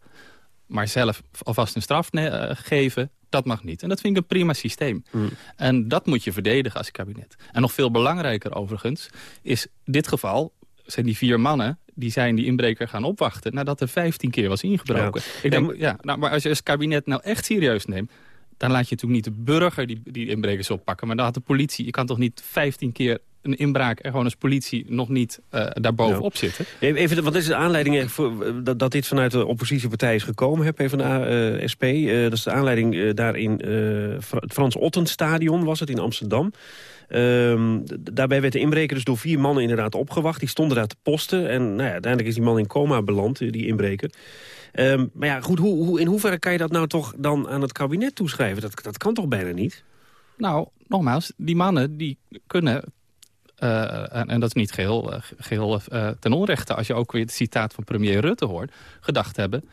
maar zelf alvast een straf uh, geven, dat mag niet. En dat vind ik een prima systeem. Mm. En dat moet je verdedigen als kabinet. En nog veel belangrijker overigens is dit geval zijn die vier mannen die zijn die inbreker gaan opwachten... nadat er 15 keer was ingebroken. Ik denk, ja, nou, maar als je als kabinet nou echt serieus neemt... dan laat je natuurlijk niet de burger die, die inbrekers oppakken... maar dan had de politie... je kan toch niet 15 keer een inbraak er gewoon als politie nog niet uh, daarbovenop ja. zitten. Even, wat is de aanleiding voor, dat, dat dit vanuit de oppositiepartij is gekomen? Heb even uh, SP. Uh, dat is de aanleiding daar in het Frans Ottenstadion was het in Amsterdam. Um, daarbij werd de inbreker dus door vier mannen inderdaad opgewacht. Die stonden daar te posten. En nou ja, uiteindelijk is die man in coma beland, die inbreker. Um, maar ja, goed, hoe, hoe, in hoeverre kan je dat nou toch dan aan het kabinet toeschrijven? Dat, dat kan toch bijna niet? Nou, nogmaals, die mannen die kunnen uh, en, dat is niet geheel, uh, geheel ten onrechte... als je ook weer het citaat van premier Rutte hoort... gedacht hebben,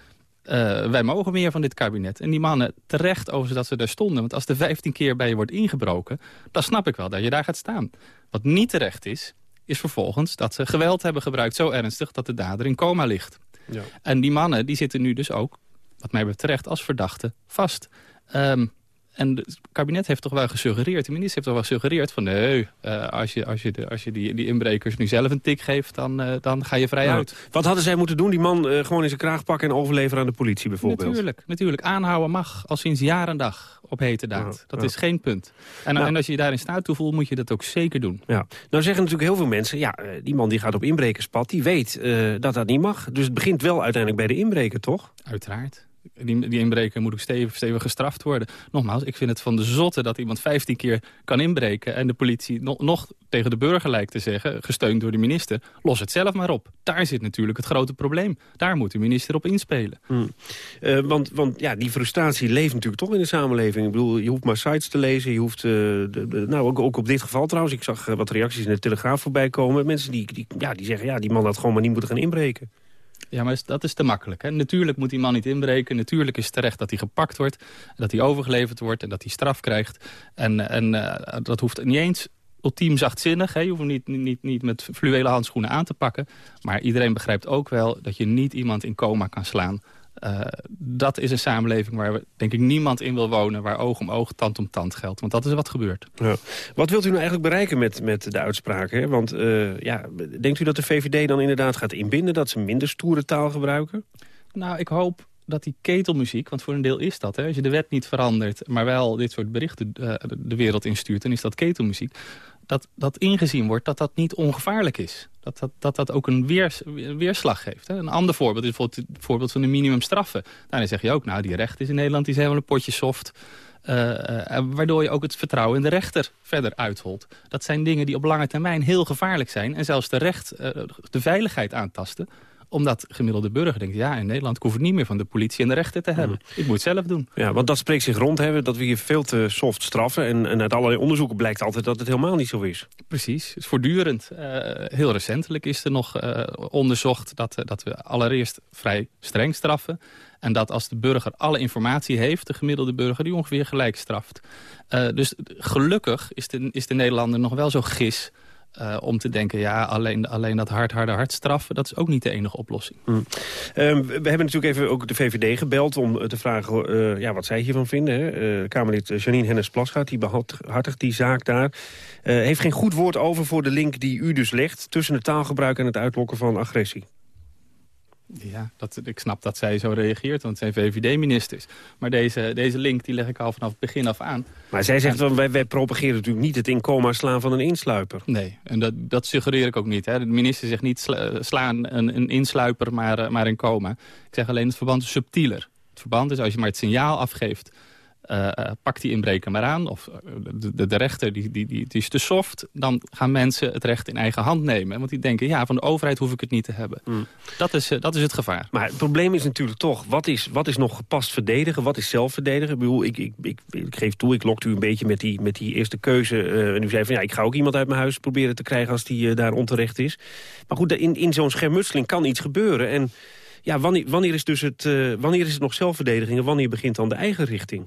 wij mogen meer van dit kabinet. En die mannen terecht over dat ze daar stonden. Want als er 15 keer bij je wordt ingebroken... dan snap ik wel dat je daar gaat staan. Wat niet terecht is, is vervolgens dat ze geweld hebben gebruikt... zo ernstig dat de dader in coma ligt. Ja. En die mannen die zitten nu dus ook, wat mij betreft, als verdachte vast. Um, en het kabinet heeft toch wel gesuggereerd, de minister heeft toch wel gesuggereerd van nee, uh, als je, als je, de, als je die, die inbrekers nu zelf een tik geeft, dan, uh, dan ga je vrij nou, uit. Wat hadden zij moeten doen? Die man uh, gewoon in zijn kraag pakken en overleveren aan de politie bijvoorbeeld? Natuurlijk, natuurlijk. Aanhouden mag al sinds jaar en dag op hete daad. dat is geen punt. En, nou, en als je je daarin staat toe voelt, moet je dat ook zeker doen. Ja. Nou zeggen natuurlijk heel veel mensen, ja, die man die gaat op inbrekerspad, die weet dat dat niet mag. Dus het begint wel uiteindelijk bij de inbreker, toch? Uiteraard die, die inbreker moet ook stevig, stevig gestraft worden. Nogmaals, ik vind het van de zotte dat iemand 15 keer kan inbreken... en de politie nog, tegen de burger lijkt te zeggen, gesteund door de minister... los het zelf maar op. Daar zit natuurlijk het grote probleem. Daar moet de minister op inspelen. Hmm. Uh, want, want ja, die frustratie leeft natuurlijk toch in de samenleving. Ik bedoel, je hoeft maar sites te lezen. Je hoeft, de, nou, ook, ook, op dit geval trouwens. Ik zag uh, wat reacties in de Telegraaf voorbij komen. Mensen die, die, ja, die zeggen, ja, die man had gewoon maar niet moeten gaan inbreken. Ja, maar dat is te makkelijk. Hè? Natuurlijk moet die man niet inbreken. Natuurlijk is terecht dat hij gepakt wordt. Dat hij overgeleverd wordt en dat hij straf krijgt. En, en uh, dat hoeft niet eens ultiem zachtzinnig. Hè? Je hoeft niet, niet, niet met fluwelen handschoenen aan te pakken. Maar iedereen begrijpt ook wel dat je niet iemand in coma kan slaan... Uh, dat is een samenleving waar we, denk ik niemand in wil wonen... waar oog om oog, tand om tand geldt. Want dat is wat gebeurt. Ja. Wat wilt u nou eigenlijk bereiken met, met de uitspraken? Want uh, ja, denkt u dat de VVD dan inderdaad gaat inbinden... dat ze minder stoere taal gebruiken? Nou, ik hoop dat die ketelmuziek, want voor een deel is dat... Hè, als je de wet niet verandert, maar wel dit soort berichten uh, de wereld instuurt... dan is dat ketelmuziek dat, dat ingezien wordt dat dat niet ongevaarlijk is. Dat dat, dat, dat ook een weers, weerslag geeft. Hè. Een ander voorbeeld is bijvoorbeeld het voorbeeld van de minimumstraffen. Dan zeg je ook, nou die recht is in Nederland, die zijn wel een potje soft... Uh, uh, waardoor je ook het vertrouwen in de rechter verder uitholt. Dat zijn dingen die op lange termijn heel gevaarlijk zijn... en zelfs de, recht, uh, de veiligheid aantasten omdat gemiddelde burger denkt... ja, in Nederland hoef ik niet meer van de politie en de rechter te hebben. Ik moet het zelf doen. Ja, want dat spreekt zich rond, hè, dat we hier veel te soft straffen. En, en uit allerlei onderzoeken blijkt altijd dat het helemaal niet zo is. Precies, het is voortdurend. Uh, heel recentelijk is er nog uh, onderzocht dat, uh, dat we allereerst vrij streng straffen. En dat als de burger alle informatie heeft, de gemiddelde burger die ongeveer gelijk straft. dus gelukkig is de, is de Nederlander nog wel zo gis Uh, om te denken, ja, alleen, alleen dat hard, harde, hard straffen... dat is ook niet de enige oplossing. Mm. Um, we hebben natuurlijk even ook de VVD gebeld om te vragen uh, ja, wat zij hiervan vinden. Hè? Kamerlid Janine Hennis-Plasgaard, die behartigt die zaak daar. heeft geen goed woord over voor de link die u dus legt... tussen het taalgebruik en het uitlokken van agressie. Ja, dat, ik snap dat zij zo reageert, want het zijn VVD-ministers. Maar deze, deze link die leg ik al vanaf het begin af aan. Maar zij zegt, en, wij, wij propageren natuurlijk niet het in coma slaan van een insluiper. Nee, en dat, dat suggereer ik ook niet. Hè. De minister zegt niet slaan een, een insluiper, maar, eh, maar in coma. Ik zeg alleen, het verband is subtieler. Het verband is, als je maar het signaal afgeeft uh, pak die inbreker maar aan. Of de, de, rechter die, die, die, die, is te soft. Dan gaan mensen het recht in eigen hand nemen. Want die denken, ja, van de overheid hoef ik het niet te hebben. Mm. Dat, is, dat is het gevaar. Maar het probleem is natuurlijk toch, wat is, wat is nog gepast verdedigen? Wat is zelf verdedigen? Ik, bedoel, ik, ik, ik, ik geef toe, ik lokte u een beetje met die, met die eerste keuze. Uh, en u zei van, ja, ik ga ook iemand uit mijn huis proberen te krijgen... als die daar onterecht is. Maar goed, in, in zo'n schermutseling kan iets gebeuren. En ja, wanneer, wanneer, is dus het, wanneer is het nog zelfverdediging... en wanneer begint dan de eigen richting?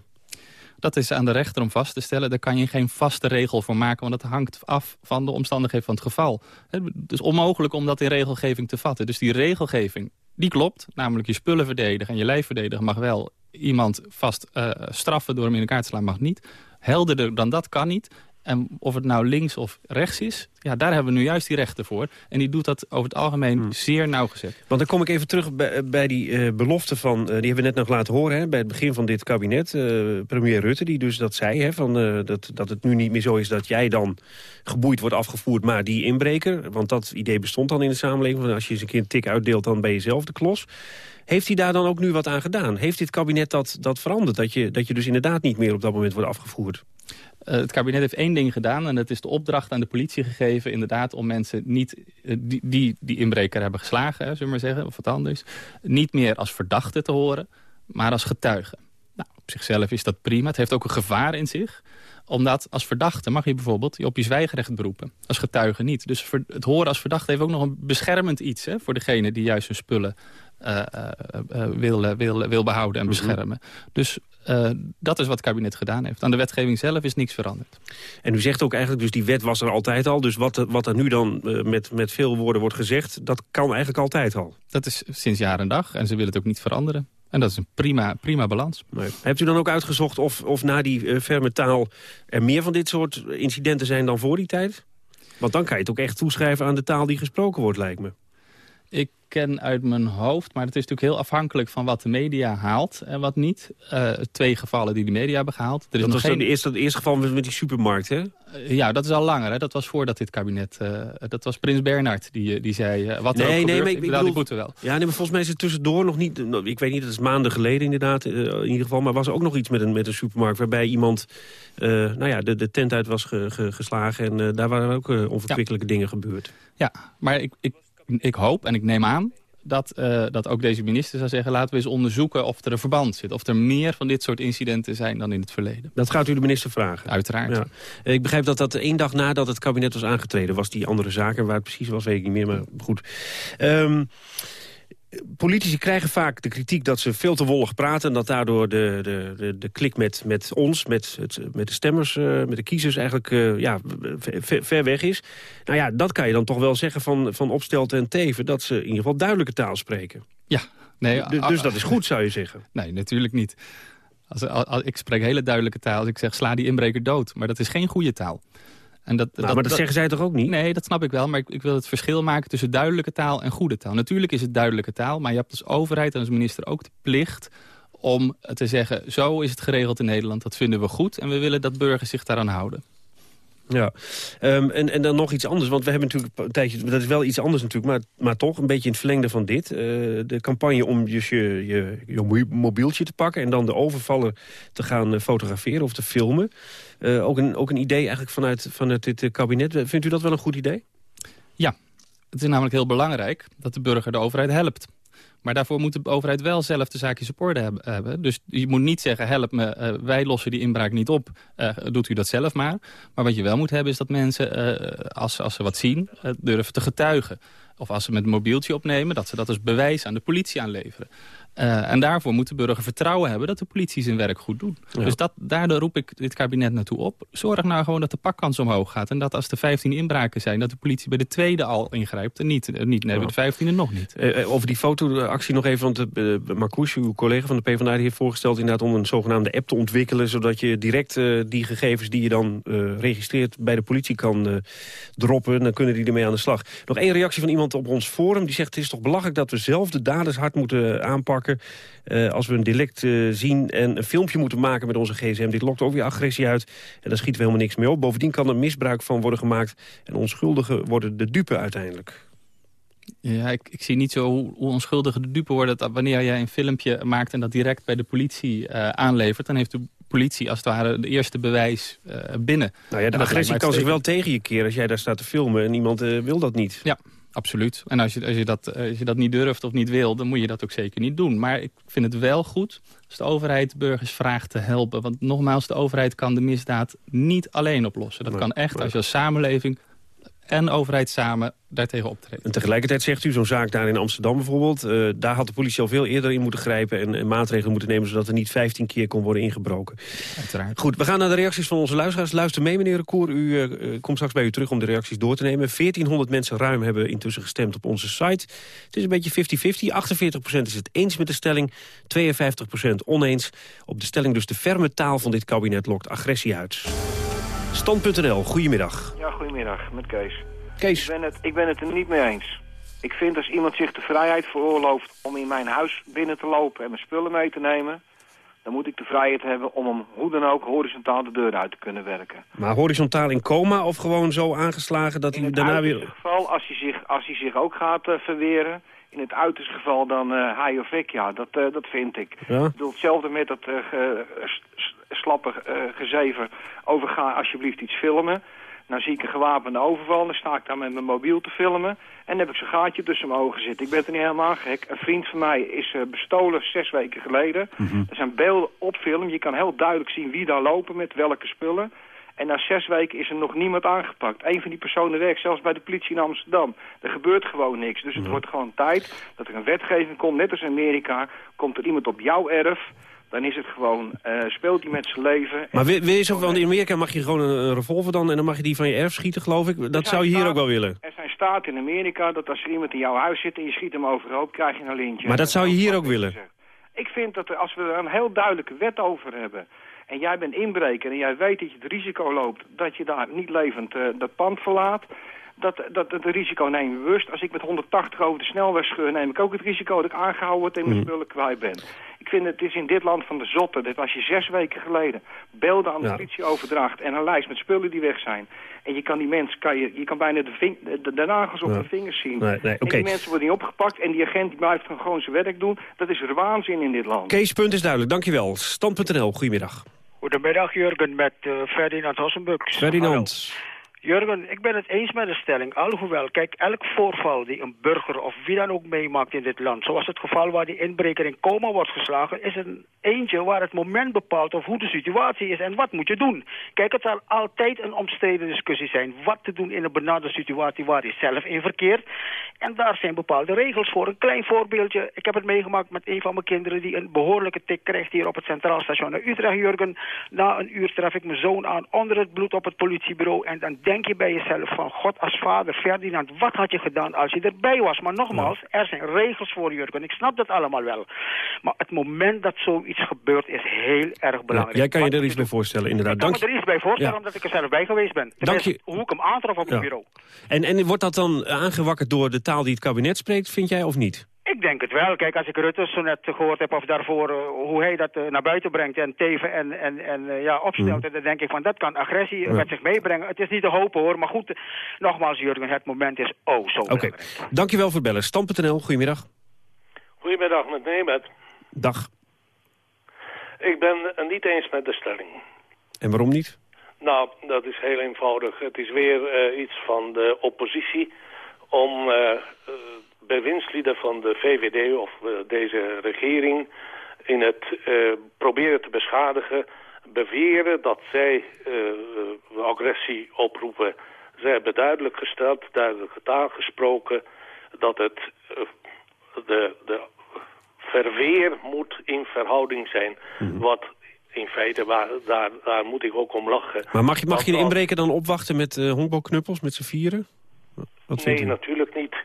Dat is aan de rechter om vast te stellen. Daar kan je geen vaste regel voor maken, want dat hangt af van de omstandigheden van het geval. Het is onmogelijk om dat in regelgeving te vatten. Dus die regelgeving, die klopt. Namelijk je spullen verdedigen en je lijf verdedigen mag wel. Iemand vast uh, straffen door hem in elkaar te slaan mag niet. Helderder dan dat kan niet. En of het nou links of rechts is, ja, daar hebben we nu juist die rechten voor. En die doet dat over het algemeen hmm. zeer nauwgezet. Want dan kom ik even terug bij, bij die uh, belofte van... Uh, die hebben we net nog laten horen hè, bij het begin van dit kabinet. Uh, premier Rutte, die dus dat zei, hè, van, dat, dat het nu niet meer zo is... dat jij dan geboeid wordt afgevoerd, maar die inbreker. Want dat idee bestond dan in de samenleving. Van als je eens een keer een tik uitdeelt, dan ben je zelf de klos. Heeft hij daar dan ook nu wat aan gedaan? Heeft dit kabinet dat, dat veranderd? Dat je, dat je dus inderdaad niet meer op dat moment wordt afgevoerd? Uh, het kabinet heeft één ding gedaan en dat is de opdracht aan de politie gegeven... inderdaad om mensen niet, uh, die, die die inbreker hebben geslagen, hè, zullen we maar zeggen, of wat anders... niet meer als verdachte te horen, maar als getuige. Nou, op zichzelf is dat prima. Het heeft ook een gevaar in zich omdat als verdachte mag je bijvoorbeeld je op je zwijgerecht beroepen. Als getuige niet. Dus het horen als verdachte heeft ook nog een beschermend iets... Hè, voor degene die juist hun spullen wil, wil, wil behouden en mhm. beschermen. Dus uh, dat is wat het kabinet gedaan heeft. Aan de wetgeving zelf is niks veranderd. En u zegt ook eigenlijk, dus die wet was er altijd al. Dus wat, wat er nu dan uh, met, met veel woorden wordt gezegd... dat kan eigenlijk altijd al. Dat is sinds jaar en dag. En ze willen het ook niet veranderen. En dat is een prima, prima balans. Nee. Hebt u dan ook uitgezocht of, of na die uh, ferme taal... er meer van dit soort incidenten zijn dan voor die tijd? Want dan kan je het ook echt toeschrijven aan de taal die gesproken wordt, lijkt me. Ik ken uit mijn hoofd, maar het is natuurlijk heel afhankelijk van wat de media haalt en wat niet. Uh, twee gevallen die de media hebben gehaald. Er is dat nog was geen... de eerste, het eerste geval met, die supermarkt, hè? Uh, ja, dat is al langer. Hè? Dat was voordat dit kabinet... Uh, dat was Prins Bernhard die, die zei... wat er nee, ook nee, gebeurt, maar ik, bedoel, die boete wel. Ja, nee, maar volgens mij is het tussendoor nog niet... Ik weet niet, dat is maanden geleden inderdaad, in ieder geval. Maar was er ook nog iets met een, met een supermarkt... waarbij iemand nou ja, de, de tent uit was ge, ge, geslagen... en daar waren ook onverkwikkelijke ja. dingen gebeurd. Ja, maar ik, ik ik hoop en ik neem aan dat, uh, dat ook deze minister zou zeggen... laten we eens onderzoeken of er een verband zit. Of er meer van dit soort incidenten zijn dan in het verleden. Dat gaat u de minister vragen? Uiteraard. Ja. Ik begrijp dat dat één dag nadat het kabinet was aangetreden... was die andere zaken, waar het precies was, weet ik niet meer. Maar goed. Um, politici krijgen vaak de kritiek dat ze veel te wollig praten... en dat daardoor de, de, de, de klik met, met ons, met, het, met de stemmers, uh, met de kiezers... eigenlijk uh, ja, ver, ver, weg is. Nou ja, dat kan je dan toch wel zeggen van, van Opstelten en Teven... dat ze in ieder geval duidelijke taal spreken. Ja. Nee, dus, dus dat is goed, zou je zeggen? Nee, natuurlijk niet. Als, als, ik spreek hele duidelijke taal als ik zeg sla die inbreker dood. Maar dat is geen goede taal. En dat, nou, dat, maar dat, zeggen zij toch ook niet? Nee, dat snap ik wel. Maar ik, ik, wil het verschil maken tussen duidelijke taal en goede taal. Natuurlijk is het duidelijke taal. Maar je hebt als overheid en als minister ook de plicht om te zeggen... zo is het geregeld in Nederland, dat vinden we goed... en we willen dat burgers zich daaraan houden. Ja, um, en, en dan nog iets anders, want we hebben natuurlijk een tijdje... dat is wel iets anders natuurlijk, maar, maar toch een beetje in het verlengde van dit. Uh, de campagne om dus je, je, je mobieltje te pakken... en dan de overvaller te gaan uh, fotograferen of te filmen. Uh, ook, een, ook een idee eigenlijk vanuit, vanuit dit kabinet. Vindt u dat wel een goed idee? Ja, het is namelijk heel belangrijk dat de burger de overheid helpt. Maar daarvoor moet de overheid wel zelf de zaakjes op orde hebben. Dus je moet niet zeggen, help me, uh, wij lossen die inbraak niet op. Uh, doet u dat zelf maar. Maar wat je wel moet hebben is dat mensen, uh, als, als ze wat zien, durven te getuigen. Of als ze met een mobieltje opnemen, dat ze dat als bewijs aan de politie aanleveren. Uh, en daarvoor moet de burger vertrouwen hebben dat de politie zijn werk goed doet. Dus dat, daardoor roep ik dit kabinet naartoe op. Zorg nou gewoon dat de pakkans omhoog gaat. En dat als er 15 inbraken zijn, dat de politie bij de tweede al ingrijpt. En niet, uh, niet nee, bij de 15e nog niet. Uh, over die fotoactie nog even. Want uh, Marcouche, uw collega van de PvdA, die heeft voorgesteld inderdaad om een zogenaamde app te ontwikkelen. Zodat je direct die gegevens die je dan registreert bij de politie kan droppen. Dan kunnen die ermee aan de slag. Nog één reactie van iemand op ons forum. Die zegt het is toch belachelijk dat we zelf de daders hard moeten aanpakken uh, als we een delict uh, zien en een filmpje moeten maken met onze gsm. Dit lokt ook weer agressie uit en daar schieten we helemaal niks mee op. Bovendien kan er misbruik van worden gemaakt en onschuldigen worden de dupe uiteindelijk. Ja, ik, ik, zie niet zo hoe, hoe onschuldigen de dupe worden... dat wanneer jij een filmpje maakt en dat direct bij de politie uh, aanlevert... dan heeft de politie als het ware de eerste bewijs uh, binnen. Nou ja, de agressie kan zich wel tegen je keren als jij daar staat te filmen... en iemand uh, wil dat niet. Ja, Absoluut. En als je, als, je dat, als je dat niet durft of niet wil, dan moet je dat ook zeker niet doen. Maar ik vind het wel goed als de overheid burgers vraagt te helpen. Want nogmaals, de overheid kan de misdaad niet alleen oplossen. Dat kan echt als je als samenleving en overheid samen daartegen optreden. En tegelijkertijd zegt u, zo'n zaak daar in Amsterdam bijvoorbeeld... Uh, daar had de politie al veel eerder in moeten grijpen... En, en, maatregelen moeten nemen, zodat er niet 15 keer kon worden ingebroken. Uiteraard. Goed, we gaan naar de reacties van onze luisteraars. Luister mee, meneer Recour. U uh, komt straks bij u terug om de reacties door te nemen. 1400 mensen ruim hebben intussen gestemd op onze site. Het is een beetje 50-50. 48% is het eens met de stelling, 52% oneens. Op de stelling dus de ferme taal van dit kabinet lokt agressie uit. Stand.nl, goedemiddag. Goedemiddag, met Kees. Kees. Ik ben, het, ik ben het er niet mee eens. Ik vind als iemand zich de vrijheid veroorlooft om in mijn huis binnen te lopen en mijn spullen mee te nemen... dan moet ik de vrijheid hebben om hem hoe dan ook horizontaal de deur uit te kunnen werken. Maar horizontaal in coma of gewoon zo aangeslagen dat hij daarna weer... In het geval, als hij zich, als hij zich ook gaat uh, verweren... In het uiterste geval dan uh, hij of ik, ja, dat, uh, dat vind ik. Ja? Ik bedoel, hetzelfde met dat slappe gezever over ga alsjeblieft iets filmen. Nou zie ik een gewapende overval, dan sta ik daar met mijn mobiel te filmen. En dan heb ik zo'n gaatje tussen mijn ogen zitten. Ik ben er niet helemaal gek. Een vriend van mij is uh, bestolen zes weken geleden. Mhm. Mm -hmm. Er zijn beelden op film. Je kan heel duidelijk zien wie daar lopen met welke spullen. En na zes weken is er nog niemand aangepakt. Een van die personen werkt zelfs bij de politie in Amsterdam. Er gebeurt gewoon niks. Dus het Mhm. wordt gewoon tijd dat er een wetgeving komt. Net als in Amerika komt er iemand op jouw erf dan is het gewoon, uh, speelt hij met zijn leven. Maar zo, want in Amerika mag je gewoon een, revolver dan... en dan mag je die van je erf schieten, geloof ik. Dat zou je hier staat, ook wel willen. Er zijn staten in Amerika dat als er iemand in jouw huis zit... en je schiet hem overhoop, krijg je een lintje. Maar dat zou je hier ook willen? Ik vind dat er, als we er een heel duidelijke wet over hebben... en jij bent inbreker en jij weet dat je het risico loopt... dat je daar niet levend uh, dat pand verlaat dat, dat, dat risico neem je bewust. Als ik met 180 over de snelweg scheur, neem ik ook het risico dat ik aangehouden word en mijn Mhm. spullen kwijt ben. Ik vind het is in dit land van de zotte dat als je zes weken geleden beelden aan de Ja. politie overdraagt en een lijst met spullen die weg zijn. En je kan die mensen, kan je, je kan bijna de, ving, de, de nagels op Ja. de vingers zien. Nee, nee, En oké. die mensen worden niet opgepakt en die agent die blijft gewoon zijn werk doen. Dat is er waanzin in dit land. Kees, punt is duidelijk. Dankjewel. Stand.nl, goedemiddag. Goedemiddag Jurgen met uh, Ferdinand Hossenbux. Ferdinand. Jurgen, ik ben het eens met de stelling. Alhoewel, kijk, elk voorval die een burger of wie dan ook meemaakt in dit land... zoals het geval waar die inbreker in coma wordt geslagen... is een eentje waar het moment bepaalt of hoe de situatie is en wat moet je doen. Kijk, het zal altijd een omstreden discussie zijn... wat te doen in een benarde situatie waar je zelf in verkeert. En daar zijn bepaalde regels voor. Een klein voorbeeldje, ik heb het meegemaakt met een van mijn kinderen... die een behoorlijke tik krijgt hier op het Centraal Station in Utrecht, Jurgen. Na een uur tref ik mijn zoon aan onder het bloed op het politiebureau... en dan denk je bij jezelf van God als vader, Ferdinand, wat had je gedaan als je erbij was? Maar nogmaals, er zijn regels voor Jurgen. Ik snap dat allemaal wel. Maar het moment dat zoiets gebeurt is heel erg belangrijk. Ja, jij kan je er iets bij voorstellen, inderdaad. ik kan Dank me er iets bij voorstellen, Ja. omdat ik er zelf bij geweest ben. Dank je. Hoe ik hem aantrof op het bureau. En, en wordt dat dan aangewakkerd door de taal die het kabinet spreekt, vind jij, of niet? Ik denk het wel. Kijk, als ik Rutte zo net gehoord heb of daarvoor uh, hoe hij dat uh, naar buiten brengt en teven en, en, en uh, ja, opstelt, mm. dan denk ik van dat kan agressie ja. met zich meebrengen. Het is niet te hopen hoor, maar goed, nogmaals Jurgen, het moment is oh zo Oké, okay. dankjewel voor het bellen. Stam.nl, goedemiddag. Goedemiddag, met Nemet. Dag. Ik ben het niet eens met de stelling. En waarom niet? Nou, dat is heel eenvoudig. Het is weer uh, iets van de oppositie om bewindslieden van de VVD of deze regering in het proberen te beschadigen, beweren dat zij agressie oproepen. Zij hebben duidelijk gesteld, duidelijke taal gesproken, dat het de, de verweer moet in verhouding zijn. Mhm. Wat in feite, waar, daar, daar moet ik ook om lachen. Maar mag je, mag je de inbreker dan opwachten met eh honkbalknuppels, met z'n vieren? Wat vindt Nee, natuurlijk niet.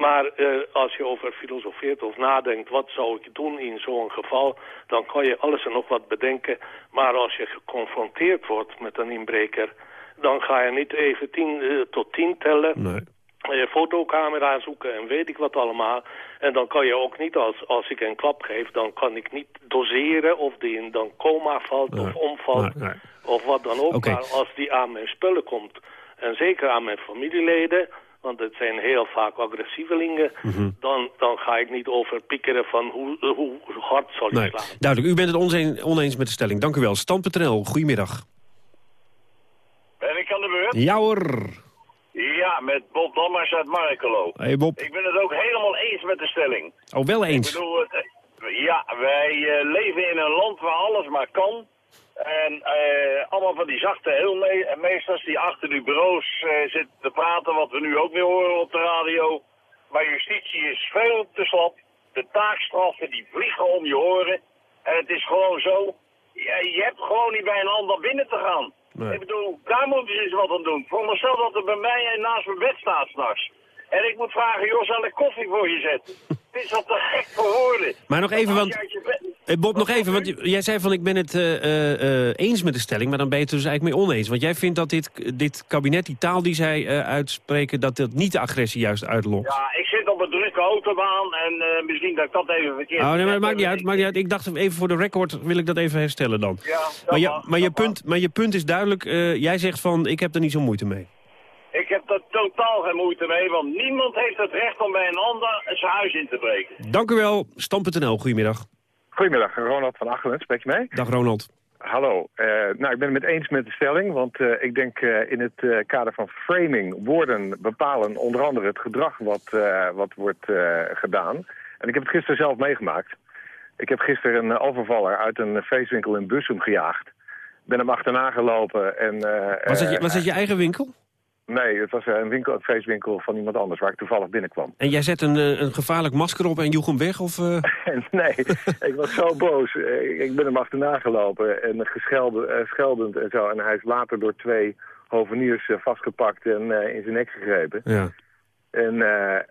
Maar eh, als je over filosofeert of nadenkt, wat zou ik doen in zo'n geval, dan kan je alles en nog wat bedenken. Maar als je geconfronteerd wordt met een inbreker, dan ga je niet even tien, eh, tot tien tellen. Nee. Je fotocamera zoeken en weet ik wat allemaal. En dan kan je ook niet, als, als ik een klap geef, dan kan ik niet doseren of die in dan coma valt of omvalt Nee, of wat dan ook. Maar als die aan mijn spullen komt, en zeker aan mijn familieleden, want het zijn heel vaak agressievelingen, Mhm. dan, dan ga ik niet over piekeren van hoe, hoe hard zal ik Nee, slaan. duidelijk. U bent het oneens, oneens met de stelling. Dank u wel. Stand.nl, goedemiddag. Ben ik aan de beurt? Ja hoor. Ja, met Bob Dammers uit Markelo. Hey Bob. Ik ben het ook helemaal eens met de stelling. Oh, wel Ik eens. bedoel, het, eh, ja, wij eh, leven in een land waar alles maar kan. En eh, allemaal van die zachte heelmeesters die achter die bureaus eh, zitten te praten, wat we nu ook weer horen op de radio. Maar justitie is veel te slap. De taakstraffen die vliegen om je oren. En het is gewoon zo, je, je hebt gewoon niet bij een ander binnen te gaan. Nee. Ik bedoel, daar moeten ze eens wat aan doen. Veronderstel dat er bij mij naast mijn bed staat s'nachts. En ik moet vragen, joh, zal ik koffie voor je zetten? Het is wat te gek voor woorden. Maar nog even, want- Eh, Bob, nog even, want jij zei van ik ben het eh, eh, eens met de stelling... maar dan ben je het dus eigenlijk mee oneens. Want jij vindt dat dit, dit kabinet, die taal die zij uitspreken... dat dat niet de agressie juist uitlokt. Ja, ik zit op een drukke autobaan en misschien dat ik dat even verkeerd... Oh, nee, maar maakt niet uit, maakt niet uit. Ik dacht even voor de record wil ik dat even herstellen dan. Ja, maar, je, maar, je punt, maar je punt is duidelijk. jij zegt van ik heb er niet zo moeite mee. Ik heb er totaal geen moeite mee, want niemand heeft het recht om bij een ander zijn huis in te breken. Dank u wel. Stam.nl, goedemiddag. Goedemiddag, Ronald van Achelen, spreek je mee? Dag Ronald. Hallo. Eh, nou, ik ben het met eens met de stelling, want eh, ik denk eh, in het eh, kader van framing woorden bepalen onder andere het gedrag wat, eh, wat wordt eh, gedaan. En ik heb het gisteren zelf meegemaakt. Ik heb gisteren een overvaller uit een feestwinkel in Bussum gejaagd. Ben hem achterna gelopen en... eh, Was het, je, was het je eigen winkel? Nee, het was een, winkel, een feestwinkel van iemand anders waar ik toevallig binnenkwam. En jij zet een, eh, een gevaarlijk masker op en joeg hem weg? Of, eh? nee, ik was zo boos. Eh, Ik ben hem achterna gelopen en geschelde, eh, scheldend en zo. En hij is later door twee hoveniers eh, vastgepakt en eh, in zijn nek gegrepen. Ja. En eh, eh,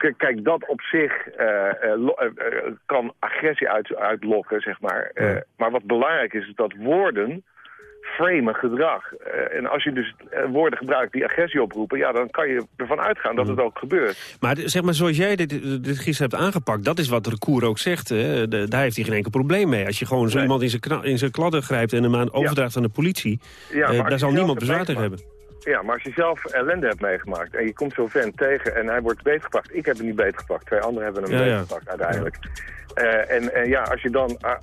eh, kijk, dat op zich eh, eh, eh, eh, kan agressie uit, uitlokken, zeg maar. Eh, maar wat belangrijk is, is dat woorden framen gedrag. Eh, en als je dus eh, woorden gebruikt die agressie oproepen... ja, dan kan je ervan uitgaan dat het ook gebeurt. Maar zeg maar, zoals jij dit, dit gisteren hebt aangepakt... dat is wat de ook zegt. Hè? De- daar heeft hij geen enkel probleem mee. Als je gewoon zo iemand in zijn, in zijn kladden grijpt... en hem aan overdraagt aan de politie... Ja, eh, daar zal niemand bezwaar tegen hebben. Ja, maar als je zelf ellende hebt meegemaakt en je komt zo'n vent tegen en hij wordt beetgepakt. Ik heb hem niet beetgepakt, twee anderen hebben hem Ja, ja. beetgepakt uiteindelijk. Eh, en, en ja, als je, dan, ah,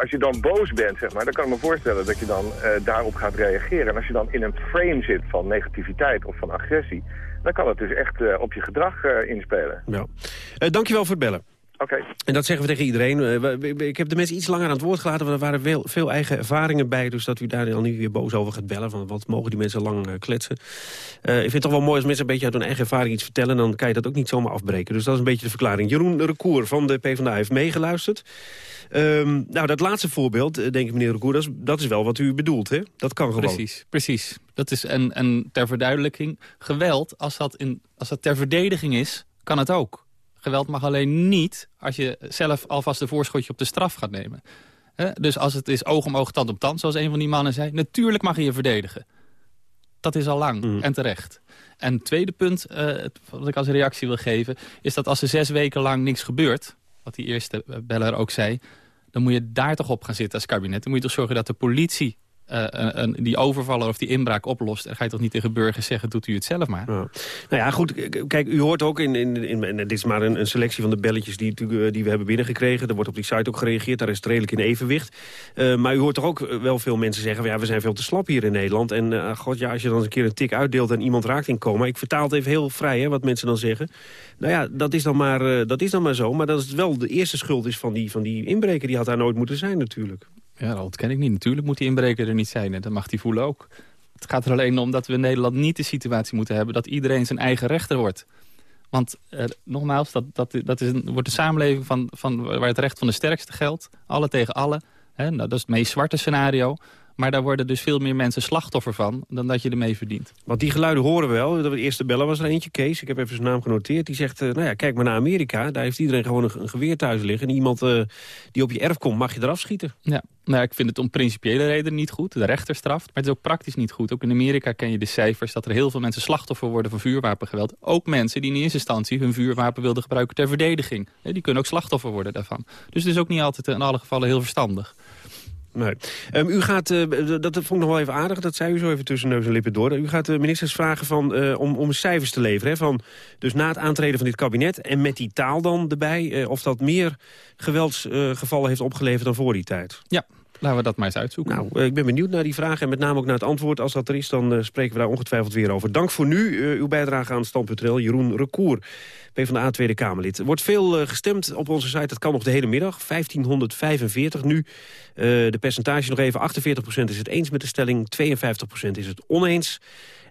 als je dan boos bent, zeg maar, dan kan ik me voorstellen dat je dan eh, daarop gaat reageren. En als je dan in een frame zit van negativiteit of van agressie, dan kan het dus echt eh, op je gedrag eh, inspelen. Ja. Eh, dankjewel voor het bellen. Oké. En dat zeggen we tegen iedereen. Eh, ik heb de mensen iets langer aan het woord gelaten... want er waren veel, veel eigen ervaringen bij... dus dat u daar dan niet weer boos over gaat bellen... van wat mogen die mensen lang eh, kletsen. Eh, ik vind het toch wel mooi als mensen een beetje uit hun eigen ervaring iets vertellen... dan kan je dat ook niet zomaar afbreken. Dus dat is een beetje de verklaring. Jeroen Recour van de PvdA heeft meegeluisterd. Ehm, nou, dat laatste voorbeeld, denk ik meneer Recour... Dat is, dat is wel wat u bedoelt, hè? Dat kan gewoon. Precies, precies. Dat is, en, en ter verduidelijking, geweld, als dat, in, als dat ter verdediging is, kan het ook. Geweld mag alleen niet als je zelf alvast een voorschotje op de straf gaat nemen. Dus als het is oog om oog, tand op tand, zoals een van die mannen zei... natuurlijk mag je je verdedigen. Dat is al lang en terecht. En het tweede punt, eh, wat ik als reactie wil geven... is dat als er zes weken lang niks gebeurt... wat die eerste beller ook zei... dan moet je daar toch op gaan zitten als kabinet. Dan moet je toch zorgen dat de politie eh, die overvaller of die inbraak oplost. En ga je toch niet tegen burgers zeggen, doet u het zelf maar. Nou ja, goed. Kijk, u hoort ook in... in, in, dit is maar een, selectie van de belletjes die, eh, die we hebben binnengekregen. Er wordt op die site ook gereageerd. Daar is het redelijk in evenwicht. Eh, maar u hoort toch ook wel veel mensen zeggen... ja, we zijn veel te slap hier in Nederland. En god, ja, als je dan eens een keer een tik uitdeelt en iemand raakt in coma... ik vertaal het even heel vrij, hè, wat mensen dan zeggen. Nou ja, dat is dan maar, dat is dan maar zo. Maar dat is wel de eerste schuld is van die, van die inbreker. Die had daar nooit moeten zijn natuurlijk. Ja, dat ken ik niet. Natuurlijk moet die inbreker er niet zijn. En dat mag die voelen ook. Het gaat er alleen om dat we in Nederland niet de situatie moeten hebben... dat iedereen zijn eigen rechter wordt. Want eh, nogmaals, dat, dat, dat is wordt een samenleving van, van, waar het recht van de sterkste geldt. Alle tegen alle. Hè? Nou, dat is het meest zwarte scenario. Maar daar worden dus veel meer mensen slachtoffer van... dan dat je ermee verdient. Want die geluiden horen we wel. De eerste bellen was er eentje, Kees. Ik heb even zijn naam genoteerd. Die zegt, uh, nou ja, kijk maar naar Amerika. Daar heeft iedereen gewoon een, een geweer thuis liggen. En iemand uh, die op je erf komt, mag je eraf schieten. Ja, nou, ik vind het om principiële redenen niet goed. De rechter straft. Maar het is ook praktisch niet goed. Ook in Amerika ken je de cijfers dat er heel veel mensen slachtoffer worden van vuurwapengeweld. Ook mensen die in eerste instantie hun vuurwapen wilden gebruiken ter verdediging. Die kunnen ook slachtoffer worden daarvan. Dus het is ook niet altijd in alle gevallen heel verstandig. Nee. Um, u gaat, uh, dat vond ik nog wel even aardig, dat zei u zo even tussen neus en lippen door. U gaat de ministers vragen van, uh, om, om cijfers te leveren. Hè, van, dus na het aantreden van dit kabinet en met die taal dan erbij... Of dat meer geweldsgevallen heeft opgeleverd dan voor die tijd. Ja, Laten we dat maar eens uitzoeken. Nou, ik ben benieuwd naar die vraag en met name ook naar het antwoord. Als dat er is, dan uh, spreken we daar ongetwijfeld weer over. Dank voor nu uh, uw bijdrage aan Stand.nl. Jeroen Recour, PvdA Tweede Kamerlid. Er wordt veel gestemd op onze site. Dat kan nog de hele middag. 1545 nu. de percentage nog even. 48% is het eens met de stelling. 52% is het oneens.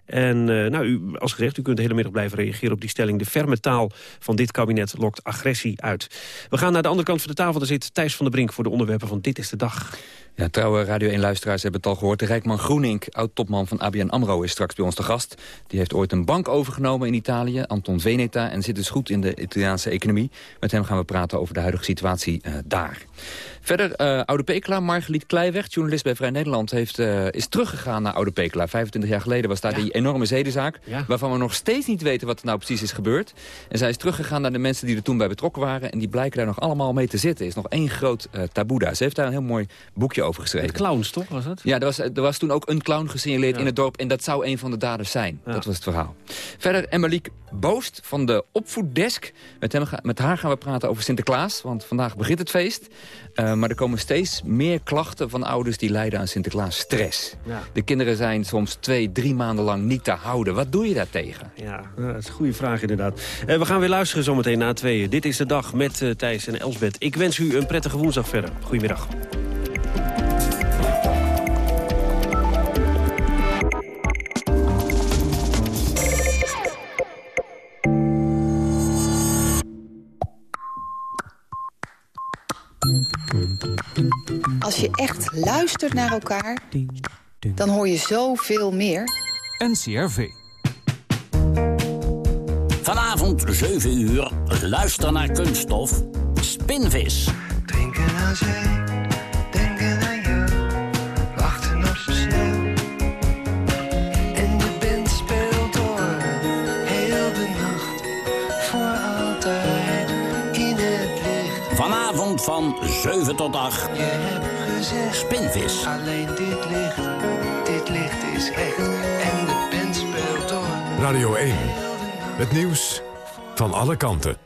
En uh, nou, u, als gezegd, u kunt de hele middag blijven reageren op die stelling. De ferme taal van dit kabinet lokt agressie uit. We gaan naar de andere kant van de tafel. Daar zit Thijs van der Brink voor de onderwerpen van Dit is de Dag. Ja, trouwe Radio 1-luisteraars hebben het al gehoord. De Rijkman Groenink, oud-topman van ABN AMRO, is straks bij ons te gast. Die heeft ooit een bank overgenomen in Italië, Anton Veneta... en zit dus goed in de Italiaanse economie. Met hem gaan we praten over de huidige situatie uh, daar. Verder, uh, Oude Pekela, Margeliet Kleiweg, journalist bij Vrij Nederland... Heeft, uh, is teruggegaan naar Oude Pekela. 25 jaar geleden was daar ja. die enorme zedenzaak... Ja. waarvan we nog steeds niet weten wat er nou precies is gebeurd. En zij is teruggegaan naar de mensen die er toen bij betrokken waren... en die blijken daar nog allemaal mee te zitten. is nog één groot taboe daar. Ze heeft daar een heel mooi boekje over geschreven. Met clowns, toch, was het? Ja, er was, er was toen ook een clown gesignaleerd ja. in het dorp... en dat zou een van de daders zijn. Dat was het verhaal. Verder Emmeliek Boost van de Opvoeddesk. Met, hem, met haar gaan we praten over Sinterklaas, want vandaag begint het feest. Uh, maar er komen steeds meer klachten van ouders die lijden aan Sinterklaas stress. Ja. De kinderen zijn soms twee, drie maanden lang niet te houden. Wat doe je daartegen? Ja, dat is een goede vraag inderdaad. Uh, we gaan weer luisteren zometeen na tweeën. Dit is de dag met uh, Thijs en Elsbeth. Ik wens u een prettige woensdag verder. Goedemiddag. Als je echt luistert naar elkaar, dan hoor je zoveel meer. NCRV. Vanavond 7 uur, luister naar kunststof, Spinvis. Drinken aan zee, van 7 tot 8. Je hebt gezegd, Spinvis. alleen dit licht, dit licht is echt. En de band speelt door. Radio 1. Het nieuws van alle kanten.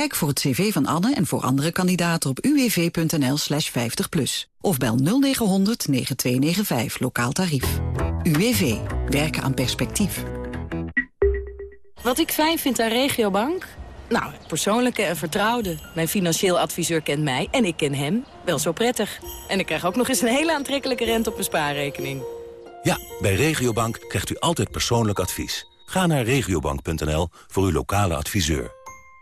Kijk voor het cv van Anne en voor andere kandidaten op uwv.nl slash 50 plus. Of bel 0900 9295 lokaal tarief. UWV. Werken aan perspectief. Wat ik fijn vind aan Regiobank? Nou, het persoonlijke en vertrouwde. Mijn financieel adviseur kent mij en ik ken hem wel zo prettig. En ik krijg ook nog eens een hele aantrekkelijke rente op mijn spaarrekening. Ja, bij Regiobank krijgt u altijd persoonlijk advies. Ga naar regiobank.nl voor uw lokale adviseur.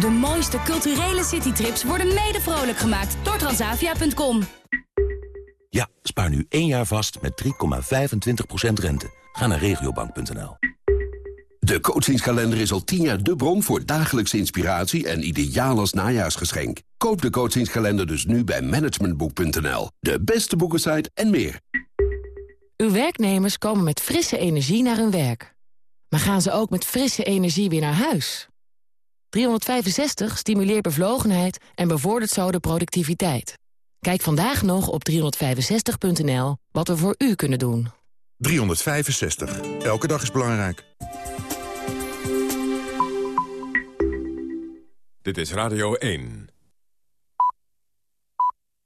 De mooiste culturele citytrips worden mede vrolijk gemaakt door transavia.com. Ja, spaar nu één jaar vast met 3,25% rente. Ga naar regiobank.nl. De coachingskalender is al tien jaar de bron voor dagelijkse inspiratie en ideaal als najaarsgeschenk. Koop de coachingskalender dus nu bij managementboek.nl. De beste boekensite en meer. Uw werknemers komen met frisse energie naar hun werk. Maar gaan ze ook met frisse energie weer naar huis? 365 stimuleert bevlogenheid en bevordert zo de productiviteit. Kijk vandaag nog op 365.nl wat we voor u kunnen doen. 365. Elke dag is belangrijk. Dit is Radio 1.